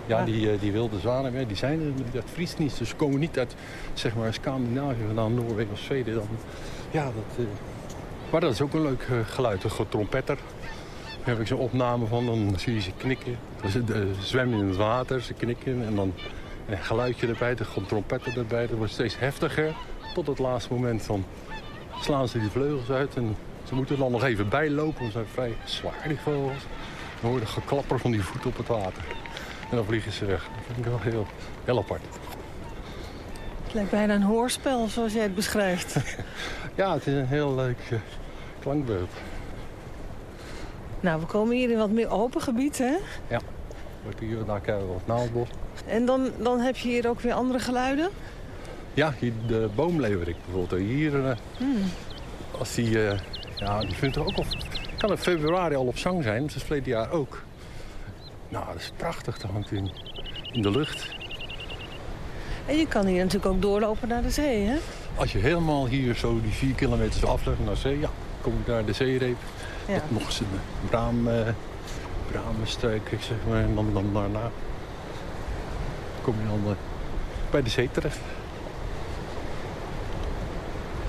Ja, die, uh, die wilde zwanen, die zijn er, dat vriest niet. Dus ze komen niet uit zeg maar, Scandinavië vandaan, Noorwegen of Zweden. Dan, ja, dat, uh... Maar dat is ook een leuk uh, geluid, een trompetter. Daar heb ik zo'n opname van, dan zie je ze knikken. Ze zwemmen in het water, ze knikken en dan een geluidje erbij, de trompetter erbij. Dat wordt steeds heftiger. Tot het laatste moment dan slaan ze die vleugels uit en ze moeten dan nog even bijlopen, want ze zijn vrij zwaar die vogels. Dan hoor je geklapper van die voet op het water. En dan vliegen ze weg. Dat vind ik wel heel, heel apart. Het lijkt bijna een hoorspel, zoals jij het beschrijft. ja, het is een heel leuk uh, klankbeeld. Nou, we komen hier in wat meer open gebied, hè? Ja. Hebben hier daar wat naaldbos. En dan, dan heb je hier ook weer andere geluiden? Ja, hier de boomleeuwerik bijvoorbeeld. Hier, uh, hmm. als die... Uh, ja, die vindt er ook al kan in februari al op zang zijn. Dat is verleden jaar ook. Nou, dat is prachtig. Dat hangt in, in de lucht. En je kan hier natuurlijk ook doorlopen naar de zee, hè? Als je helemaal hier zo die vier kilometer aflegt naar zee, ja, kom ik naar de zeereep. Ja. nog eens een braam, bramenstruik, zeg maar. En dan, dan daarna kom je dan uh, bij de zee terecht.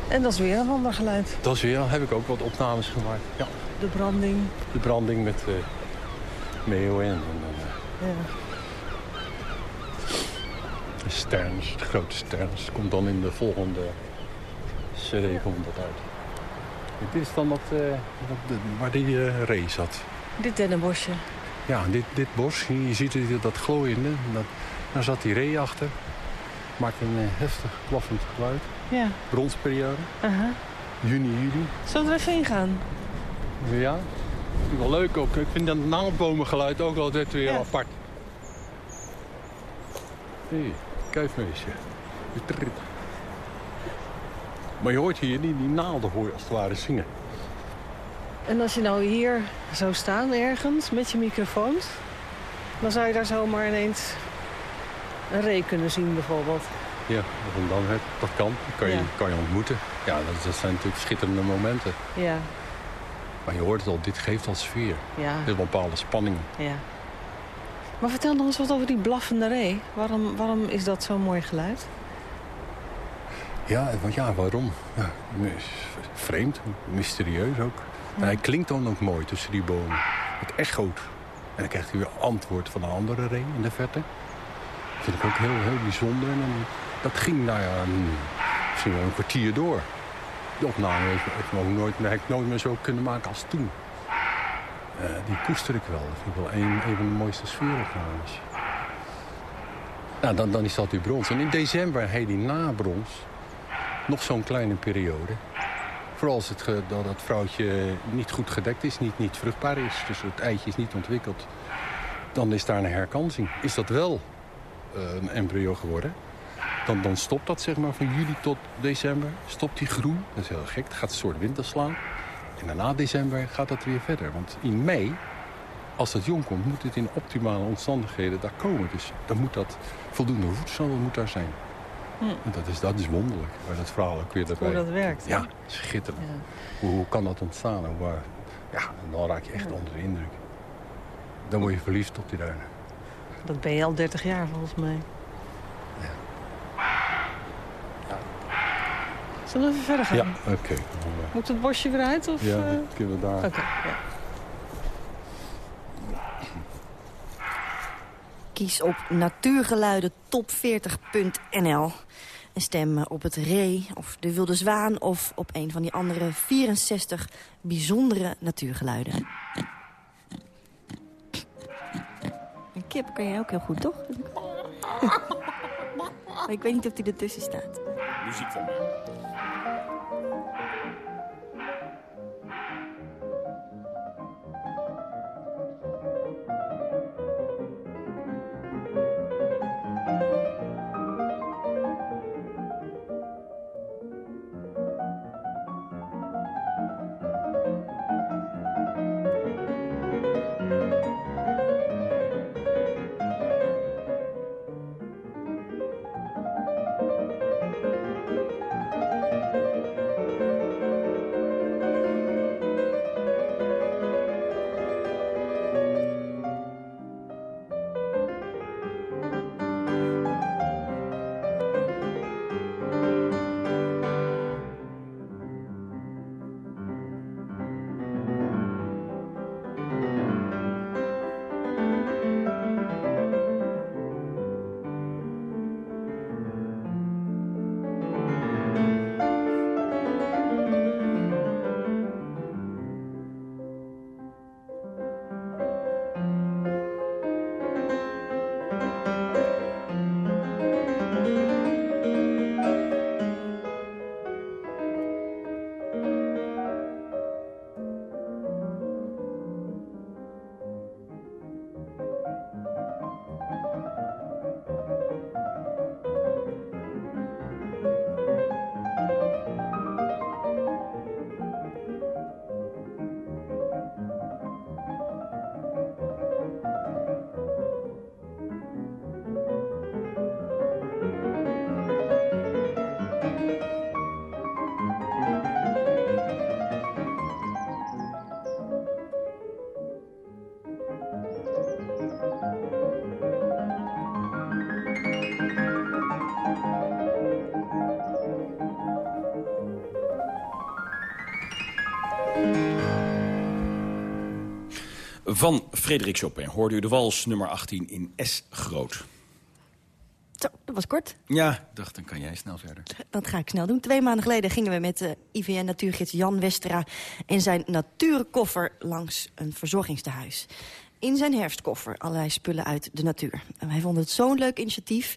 En dat is weer een ander geluid. Dat is weer, heb ik ook wat opnames gemaakt, ja. De branding. De branding met uh, meeuwen en... Uh, ja. De sterns, de grote sterns. Komt dan in de volgende komt dat uit. Dit is dan dat, uh, dat waar die uh, ree zat. Dit dennenbosje. Ja, dit, dit bos, je ziet het, dat glooiende. Dat, daar zat die ree achter. Maakt een heftig klaffend geluid. Ja. Bronsperiode. Uh -huh. Juni, juli. Zullen we er even heen gaan? Ja, dat is wel leuk ook. Ik vind dat naaldbomengeluid ook altijd weer ja. apart. Hé, hey, kuifmeisje. Maar je hoort hier die, die naalden hoor je als het ware zingen. En als je nou hier zou staan ergens met je microfoons... dan zou je daar zomaar ineens een ree kunnen zien bijvoorbeeld. Ja, dan, dat kan. Dat kan je, ja. kan je ontmoeten. Ja, dat, dat zijn natuurlijk schitterende momenten. Ja. Maar je hoort het al, dit geeft al sfeer. Ja. Is een bepaalde spanning. Ja. Maar vertel nog eens wat over die blaffende ree. Waarom, waarom is dat zo'n mooi geluid? Ja, want ja, waarom? Ja, vreemd, mysterieus ook. En hij klinkt dan ook mooi tussen die bomen. Het echoot. En dan krijgt hij weer antwoord van een andere ree in de verte. Dat vind ik ook heel, heel bijzonder. En dan- dat ging nou ja, een, misschien wel een kwartier door. De opname heeft me ook nooit, heb ik nooit meer zo kunnen maken als toen. Eh, die koester ik wel. Dat vind ik wel een, van de mooiste sfeeropnames. Nou, dan, dan is dat die brons. En in december heet die na brons nog zo'n kleine periode. Vooral als het, dat vrouwtje niet goed gedekt is, niet, niet vruchtbaar is. Dus het eitje is niet ontwikkeld. Dan is daar een herkansing. Is dat wel eh, een embryo geworden? Dan, dan stopt dat zeg maar van juli tot december. Stopt die groei. Dat is heel gek. Het gaat een soort winter slaan. En daarna december gaat dat weer verder. Want in mei, als dat jong komt, moet het in optimale omstandigheden daar komen. Dus dan moet dat voldoende voedsel moet daar zijn. Hm. En dat is, dat is wonderlijk. Maar dat verhaal ook weer daarbij. Hoe dat werkt. Ja, schitterend. Hoe, hoe kan dat ontstaan? Hoe, ja, dan raak je echt onder de indruk. Dan word je verliefd op die duinen. Dat ben je al 30 jaar volgens mij. Zullen we even verder gaan? Ja, oké. Moet het bosje weer uit? Of, Ja, eh? dan kunnen we daar... Oké, ja. Kies op natuurgeluiden top40.nl. En stem op het ree of de wilde zwaan... of op een van die andere 64 bijzondere natuurgeluiden. Een kip kan jij ook heel goed, toch? Maar ik weet niet of die ertussen staat. Muziek van mij. Van Frederik Chopin hoorde u de wals nummer 18 in S groot. Zo, dat was kort. Ja, ik dacht, dan kan jij snel verder. Dat ga ik snel doen. Twee maanden geleden gingen we met de IVN-natuurgids Jan Westera... in zijn natuurkoffer langs een verzorgingstehuis. In zijn herfstkoffer allerlei spullen uit de natuur. En wij vonden het zo'n leuk initiatief.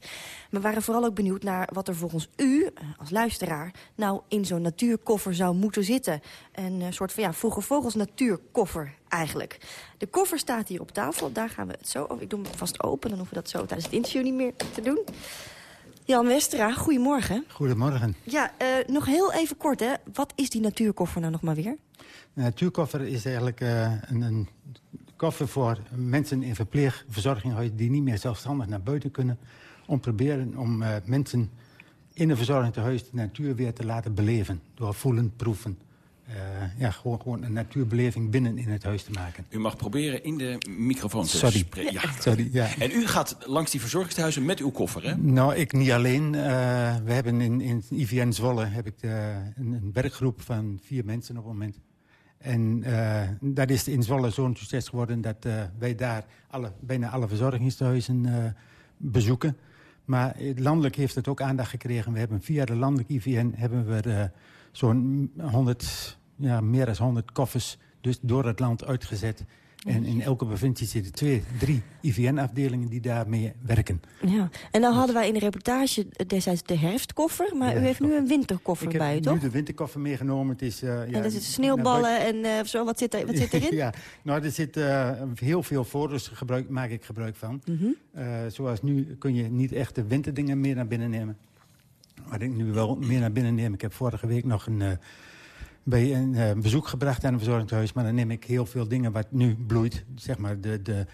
We waren vooral ook benieuwd naar wat er volgens u, eh, als luisteraar... nou in zo'n natuurkoffer zou moeten zitten. Een eh, soort van ja, vroege vogels natuurkoffer eigenlijk. De koffer staat hier op tafel. Daar gaan we het zo over. Ik doe hem vast open, dan hoeven we dat zo tijdens het interview niet meer te doen. Jan Westera, goedemorgen. Goedemorgen. Ja, eh, nog heel even kort, hè. Wat is die natuurkoffer nou nog maar weer? Een natuurkoffer is eigenlijk eh, een, een koffer voor mensen in verpleeg, verzorginghuis... die niet meer zelfstandig naar buiten kunnen. Om proberen om eh, mensen in een verzorgingstehuis de natuur weer te laten beleven. Door voelen, proeven. Eh, ja, gewoon, gewoon een natuurbeleving binnen in het huis te maken. U mag proberen in de microfoon te Sorry. spreken. Ja. Sorry, ja. En u gaat langs die verzorgingshuizen met uw koffer, hè? Nou, ik niet alleen. Eh, we hebben in, in IVN Zwolle heb ik eh, een, een werkgroep van vier mensen op het moment. En uh, dat is in Zwolle zo'n succes geworden... dat wij daar alle, bijna alle verzorgingstehuizen bezoeken. Maar landelijk heeft het ook aandacht gekregen. We hebben via de landelijke IVN hebben we zo'n 100, ja, meer dan 100 koffers dus door het land uitgezet. En in elke provincie zitten twee, drie IVN-afdelingen die daarmee werken. Ja, en dan hadden wij in de reportage destijds de herfstkoffer. Maar u heeft nu een winterkoffer ik bij u, toch? Ik heb nu de winterkoffer meegenomen. Het is, uh, ja, en er zitten sneeuwballen en uh, zo. Wat zit, er, wat zit erin? ja, nou, er zit uh, heel veel foto's, gebruik, maak ik gebruik van. Mm -hmm. zoals nu kun je niet echt de winterdingen meer naar binnen nemen. Wat ik nu wel meer naar binnen neem. Ik heb vorige week nog een bij een uh, bezoek gebracht aan een verzorgingshuis. Maar dan neem ik heel veel dingen wat nu bloeit. Zeg maar de, de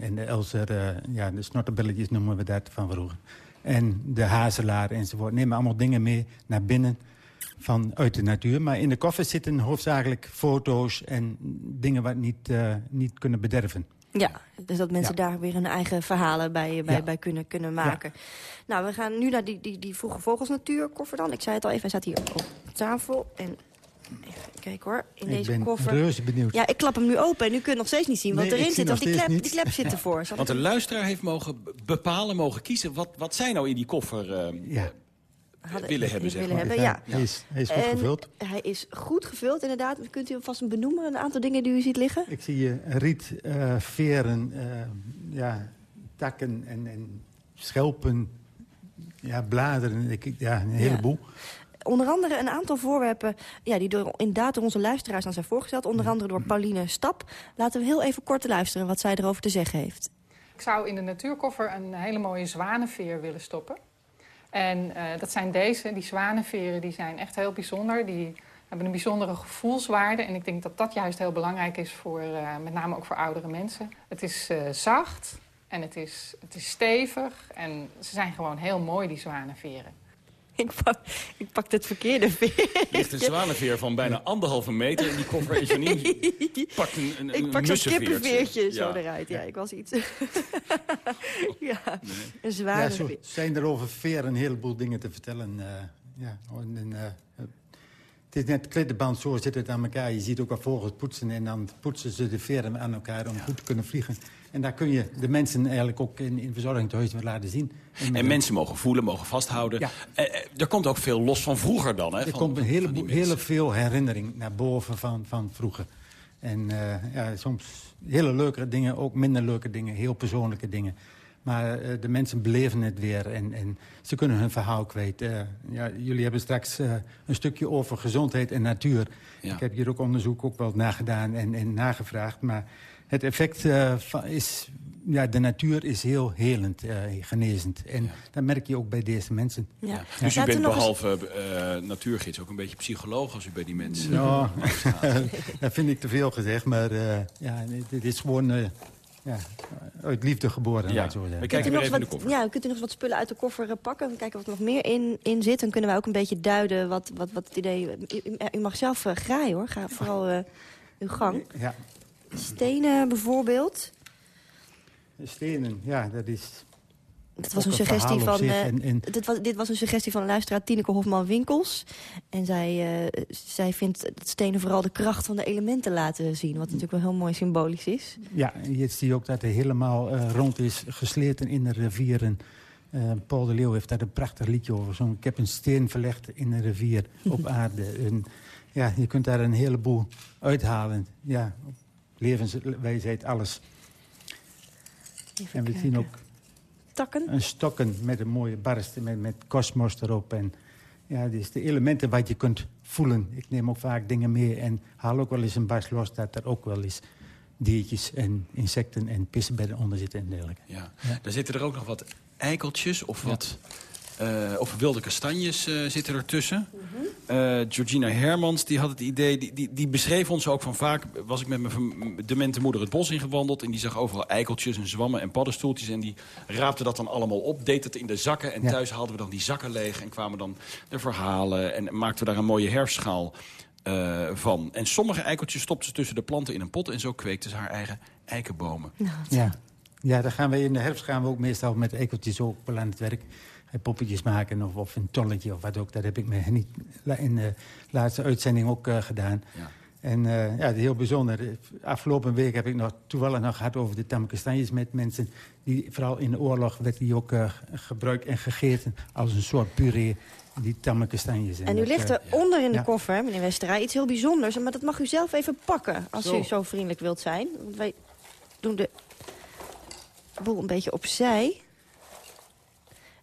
en de elzer, uh, ja, de snotterbelletjes noemen we dat van vroeger. En de hazelaar enzovoort. Neem allemaal dingen mee naar binnen vanuit de natuur. Maar in de koffer zitten hoofdzakelijk foto's en dingen wat niet, uh, niet kunnen bederven. Ja, dus dat mensen ja. daar weer hun eigen verhalen bij, bij, Ja. bij kunnen, kunnen maken. Nou, we gaan nu naar die, die, die vroege vogels natuurkoffer dan. Ik zei het al even, hij staat hier op tafel. En even kijken hoor, in Ik deze ben koffer... reuze benieuwd. Ja, ik klap hem nu open en u kunt nog steeds niet zien wat Nee, erin ik zit. Want die klep, niet. die klep zit ervoor. Zal Want ik- de luisteraar heeft mogen bepalen, mogen kiezen... wat, wat zij nou in die koffer eh, Hadden- willen hebben, zeg willen maar. hebben, ja. Hij is, hij is goed En gevuld. Hij is goed gevuld, inderdaad. Kunt u hem vast benoemen, een aantal dingen die u ziet liggen? Ik zie je riet, eh, veren, eh, ja, takken en, en schelpen, ja, bladeren. Ik, ja, een heleboel. Onder andere een aantal voorwerpen ja, die door, inderdaad door onze luisteraars aan zijn voorgesteld. Onder andere door Pauline Stap. Laten we heel even kort luisteren wat zij erover te zeggen heeft. Ik zou in de natuurkoffer een hele mooie zwanenveer willen stoppen. En eh, dat zijn deze, die zwanenveren, die zijn echt heel bijzonder. Die hebben een bijzondere gevoelswaarde. En ik denk dat dat juist heel belangrijk is, voor, eh, met name ook voor oudere mensen. Het is eh, zacht en het is, het is stevig. En ze zijn gewoon heel mooi, die zwanenveren. Ik pak, ik pak het verkeerde veer. Er ligt een zwanenveer van bijna anderhalve meter in die koffer. En Janine pakt een, een, Ik een pak zo'n mussenveertje. kippenveertje zo Ja. eruit. Ja, ik was iets... ja, een Ja, zware zo veer. zijn er over veer een heleboel dingen te vertellen. eh, ja, en, eh, het is net klittenband, zo zit het aan elkaar. Je ziet ook al vogels poetsen en dan poetsen ze de veren aan elkaar om goed te kunnen vliegen. En daar kun je de mensen eigenlijk ook in, in verzorgingstehuis weer laten zien. En een- mensen mogen voelen, mogen vasthouden. Eh, eh, er komt ook veel los van vroeger dan. Hè, Er van- komt een hele, hele veel herinnering naar boven van, van vroeger. En eh, ja, soms hele leuke dingen, ook minder leuke dingen, heel persoonlijke dingen. Maar eh, de mensen beleven het weer en, en ze kunnen hun verhaal kwijt. Eh, ja, jullie hebben straks eh, een stukje over gezondheid en natuur. Ja. Ik heb hier ook onderzoek ook wel nagedaan en, en nagevraagd. Maar het effect eh, van is... Ja, de natuur is heel helend, eh, genezend. En dat merk je ook bij deze mensen. Ja. Dus u we bent behalve eh, natuurgids ook een beetje psycholoog als u bij die mensen... Ja, dat vind ik te veel gezegd. Maar eh, ja, dit is gewoon ja, uit liefde geboren. Ja, zo we kijken nog even in de wat, koffer. ja, kunt u nog eens wat spullen uit de koffer pakken? en Kijken wat er nog meer in, in zit. Dan kunnen wij ook een beetje duiden wat, wat, wat het idee... U, mag zelf graaien hoor. Ga vooral uw gang. Ja, Stenen bijvoorbeeld. stenen, ja, dat is... Dat was een suggestie van... En, en dit, was, dit was een suggestie van luisteraar Tineke Hofman-Winkels. En zij, eh, zij vindt dat stenen vooral de kracht van de elementen laten zien. Wat natuurlijk wel heel mooi symbolisch is. ja, je ziet ook dat hij helemaal eh, rond is gesleten in de rivieren. Paul de Leeuw heeft daar een prachtig liedje over gezongen. Ik heb een steen verlegd in een rivier op aarde. En, ja, je kunt daar een heleboel uithalen. Ja, levenswijsheid, alles. Even en we kijken. zien ook Takken. een stokken met een mooie barst met, met kosmos erop. En ja, dus de elementen wat je kunt voelen. Ik neem ook vaak dingen mee en haal ook wel eens een barst los... dat er ook wel eens diertjes en insecten en pissenbedden onder zitten en dergelijke. Ja. Daar zitten er ook nog wat eikeltjes of wat... of wilde kastanjes eh, zitten ertussen. Eh Georgina Hermans die had het idee, die, die, die beschreef ons ook van vaak... was ik met mijn demente moeder het bos ingewandeld... en die zag overal eikeltjes en zwammen en paddenstoeltjes... en die raapte dat dan allemaal op, deed het in de zakken... en Ja. thuis haalden we dan die zakken leeg en kwamen dan de verhalen... en maakten we daar een mooie hersenschaal eh, van. En sommige eikeltjes stopte ze tussen de planten in een pot... en zo kweekte ze haar eigen eikenbomen. Ja, ja daar gaan we in de herfst gaan we ook meestal met ekeltjes ook wel aan het werk. Eh, Poppetjes maken of, of een tonnetje of wat ook. Dat heb ik me niet in de laatste uitzending ook eh, gedaan. Ja. En uh, ja, heel bijzonder. Afgelopen week heb ik nog toevallig nog gehad over de tamkastanjes met mensen. Die, vooral in de oorlog werd die ook uh, gebruikt en gegeten als een soort puree. Die tamkastanjes. En, en u ligt er onder in de ja. koffer, meneer Westerij, iets heel bijzonders. Maar dat mag u zelf even pakken, als zo. u zo vriendelijk wilt zijn. Want wij doen de boel een beetje opzij.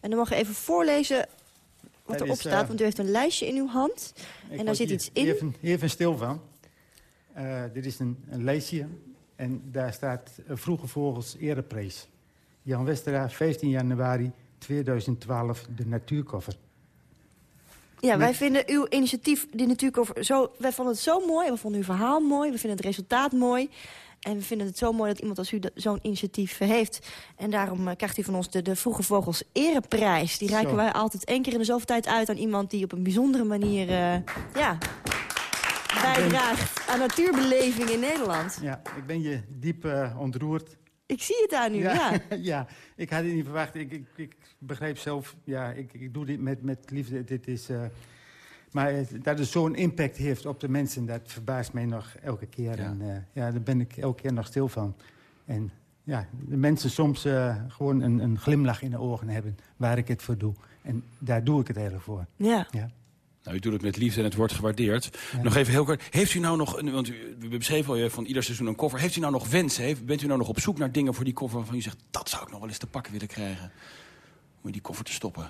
En dan mag u even voorlezen wat erop staat, uh, want u heeft een lijstje in uw hand. En daar zit hier, iets in. Even, even stil van. Uh, dit is een, een, lijstje en daar staat uh, Vroege Vogels Ereprijs. Jan Westera, 15 januari 2012, de Natuurkoffer. Ja, wij vinden uw initiatief, die Natuurkoffer, zo, wij vonden het zo mooi. We vonden uw verhaal mooi, we vinden het resultaat mooi. En we vinden het zo mooi dat iemand als u zo'n initiatief heeft. En daarom uh, krijgt u van ons de, de Vroege Vogels Ereprijs. Die reiken zo. wij altijd één keer in de zoveel tijd uit aan iemand die op een bijzondere manier... Uh, ja, bijdraagt aan natuurbeleving in Nederland. Ja, ik ben je diep uh, ontroerd. Ik zie het aan u, ja. Ja, ja ik had het niet verwacht. Ik, ik, ik begreep zelf, ja, ik, ik doe dit met, met liefde. Dit is... Maar dat het zo'n impact heeft op de mensen, dat verbaast mij nog elke keer. Ja. En uh, ja, daar ben ik elke keer nog stil van. En ja, de mensen soms uh, gewoon een, een, glimlach in de ogen hebben waar ik het voor doe. En daar doe ik het eigenlijk voor. Ja. ja. Nou, u doet het met liefde en het wordt gewaardeerd. Ja. Nog even heel kort. Heeft u nou nog, want u, we beschreven al van ieder seizoen een koffer. Heeft u nou nog wensen? Heeft, bent u nou nog op zoek naar dingen voor die koffer waarvan u zegt... dat zou ik nog wel eens te pakken willen krijgen? Om die koffer te stoppen?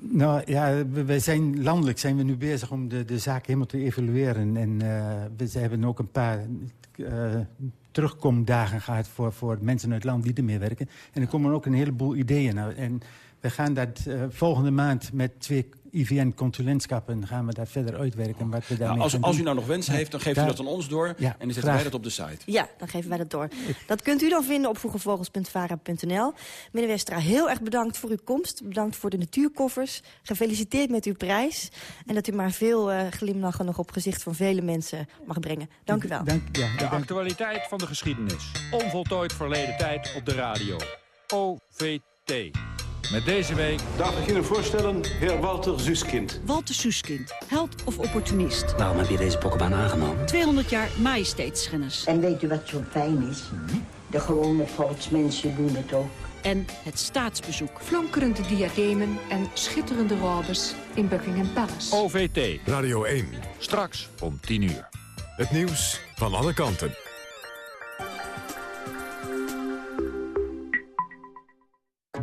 Nou ja, we zijn landelijk zijn we nu bezig om de, de zaak helemaal te evalueren. En uh, we hebben ook een paar uh, terugkomdagen gehad voor, voor mensen uit het land die ermee werken. En er komen ook een heleboel ideeën uit. En we gaan dat uh, volgende maand met twee IVN-consulentschappen gaan we dat verder uitwerken. Wat we nou, als, als u nou nog wensen heeft, dan geeft daar, u dat aan ons door. Ja, en dan zetten graag. wij dat op de site. Ja, dan geven wij dat door. Dat kunt u dan vinden op vroegevogels.vara.nl. Meneer Westra, heel erg bedankt voor uw komst. Bedankt voor de natuurkoffers. Gefeliciteerd met uw prijs. En dat u maar veel uh, glimlachen nog op gezicht van vele mensen mag brengen. Dank u wel. Dank, ja, de actualiteit van de geschiedenis. Onvoltooid verleden tijd op de radio. OVT. Met deze week... Darf ik jullie voorstellen, heer Walter Zuskind. Walter Zuskind, held of opportunist? Waarom heb je deze pokkenbaan aangenomen? 200 jaar majesteitsschennis. En weet u wat zo fijn is? De gewone volksmensen doen het ook. En het staatsbezoek. Flonkerende diademen en schitterende robes in Buckingham Palace. OVT. Radio 1. Straks om 10 uur. Het nieuws van alle kanten.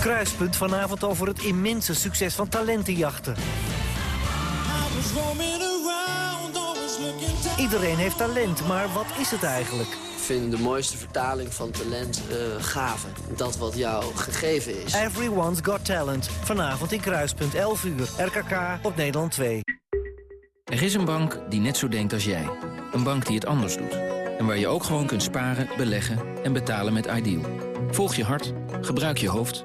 Kruispunt vanavond over het immense succes van talentenjachten. Iedereen heeft talent, maar wat is het eigenlijk? Ik vind de mooiste vertaling van talent uh, gave. Dat wat jou gegeven is. Everyone's Got Talent. Vanavond in Kruispunt, 11 uur. RKK op Nederland 2. Er is een bank die net zo denkt als jij. Een bank die het anders doet. En waar je ook gewoon kunt sparen, beleggen en betalen met Ideal. Volg je hart, gebruik je hoofd.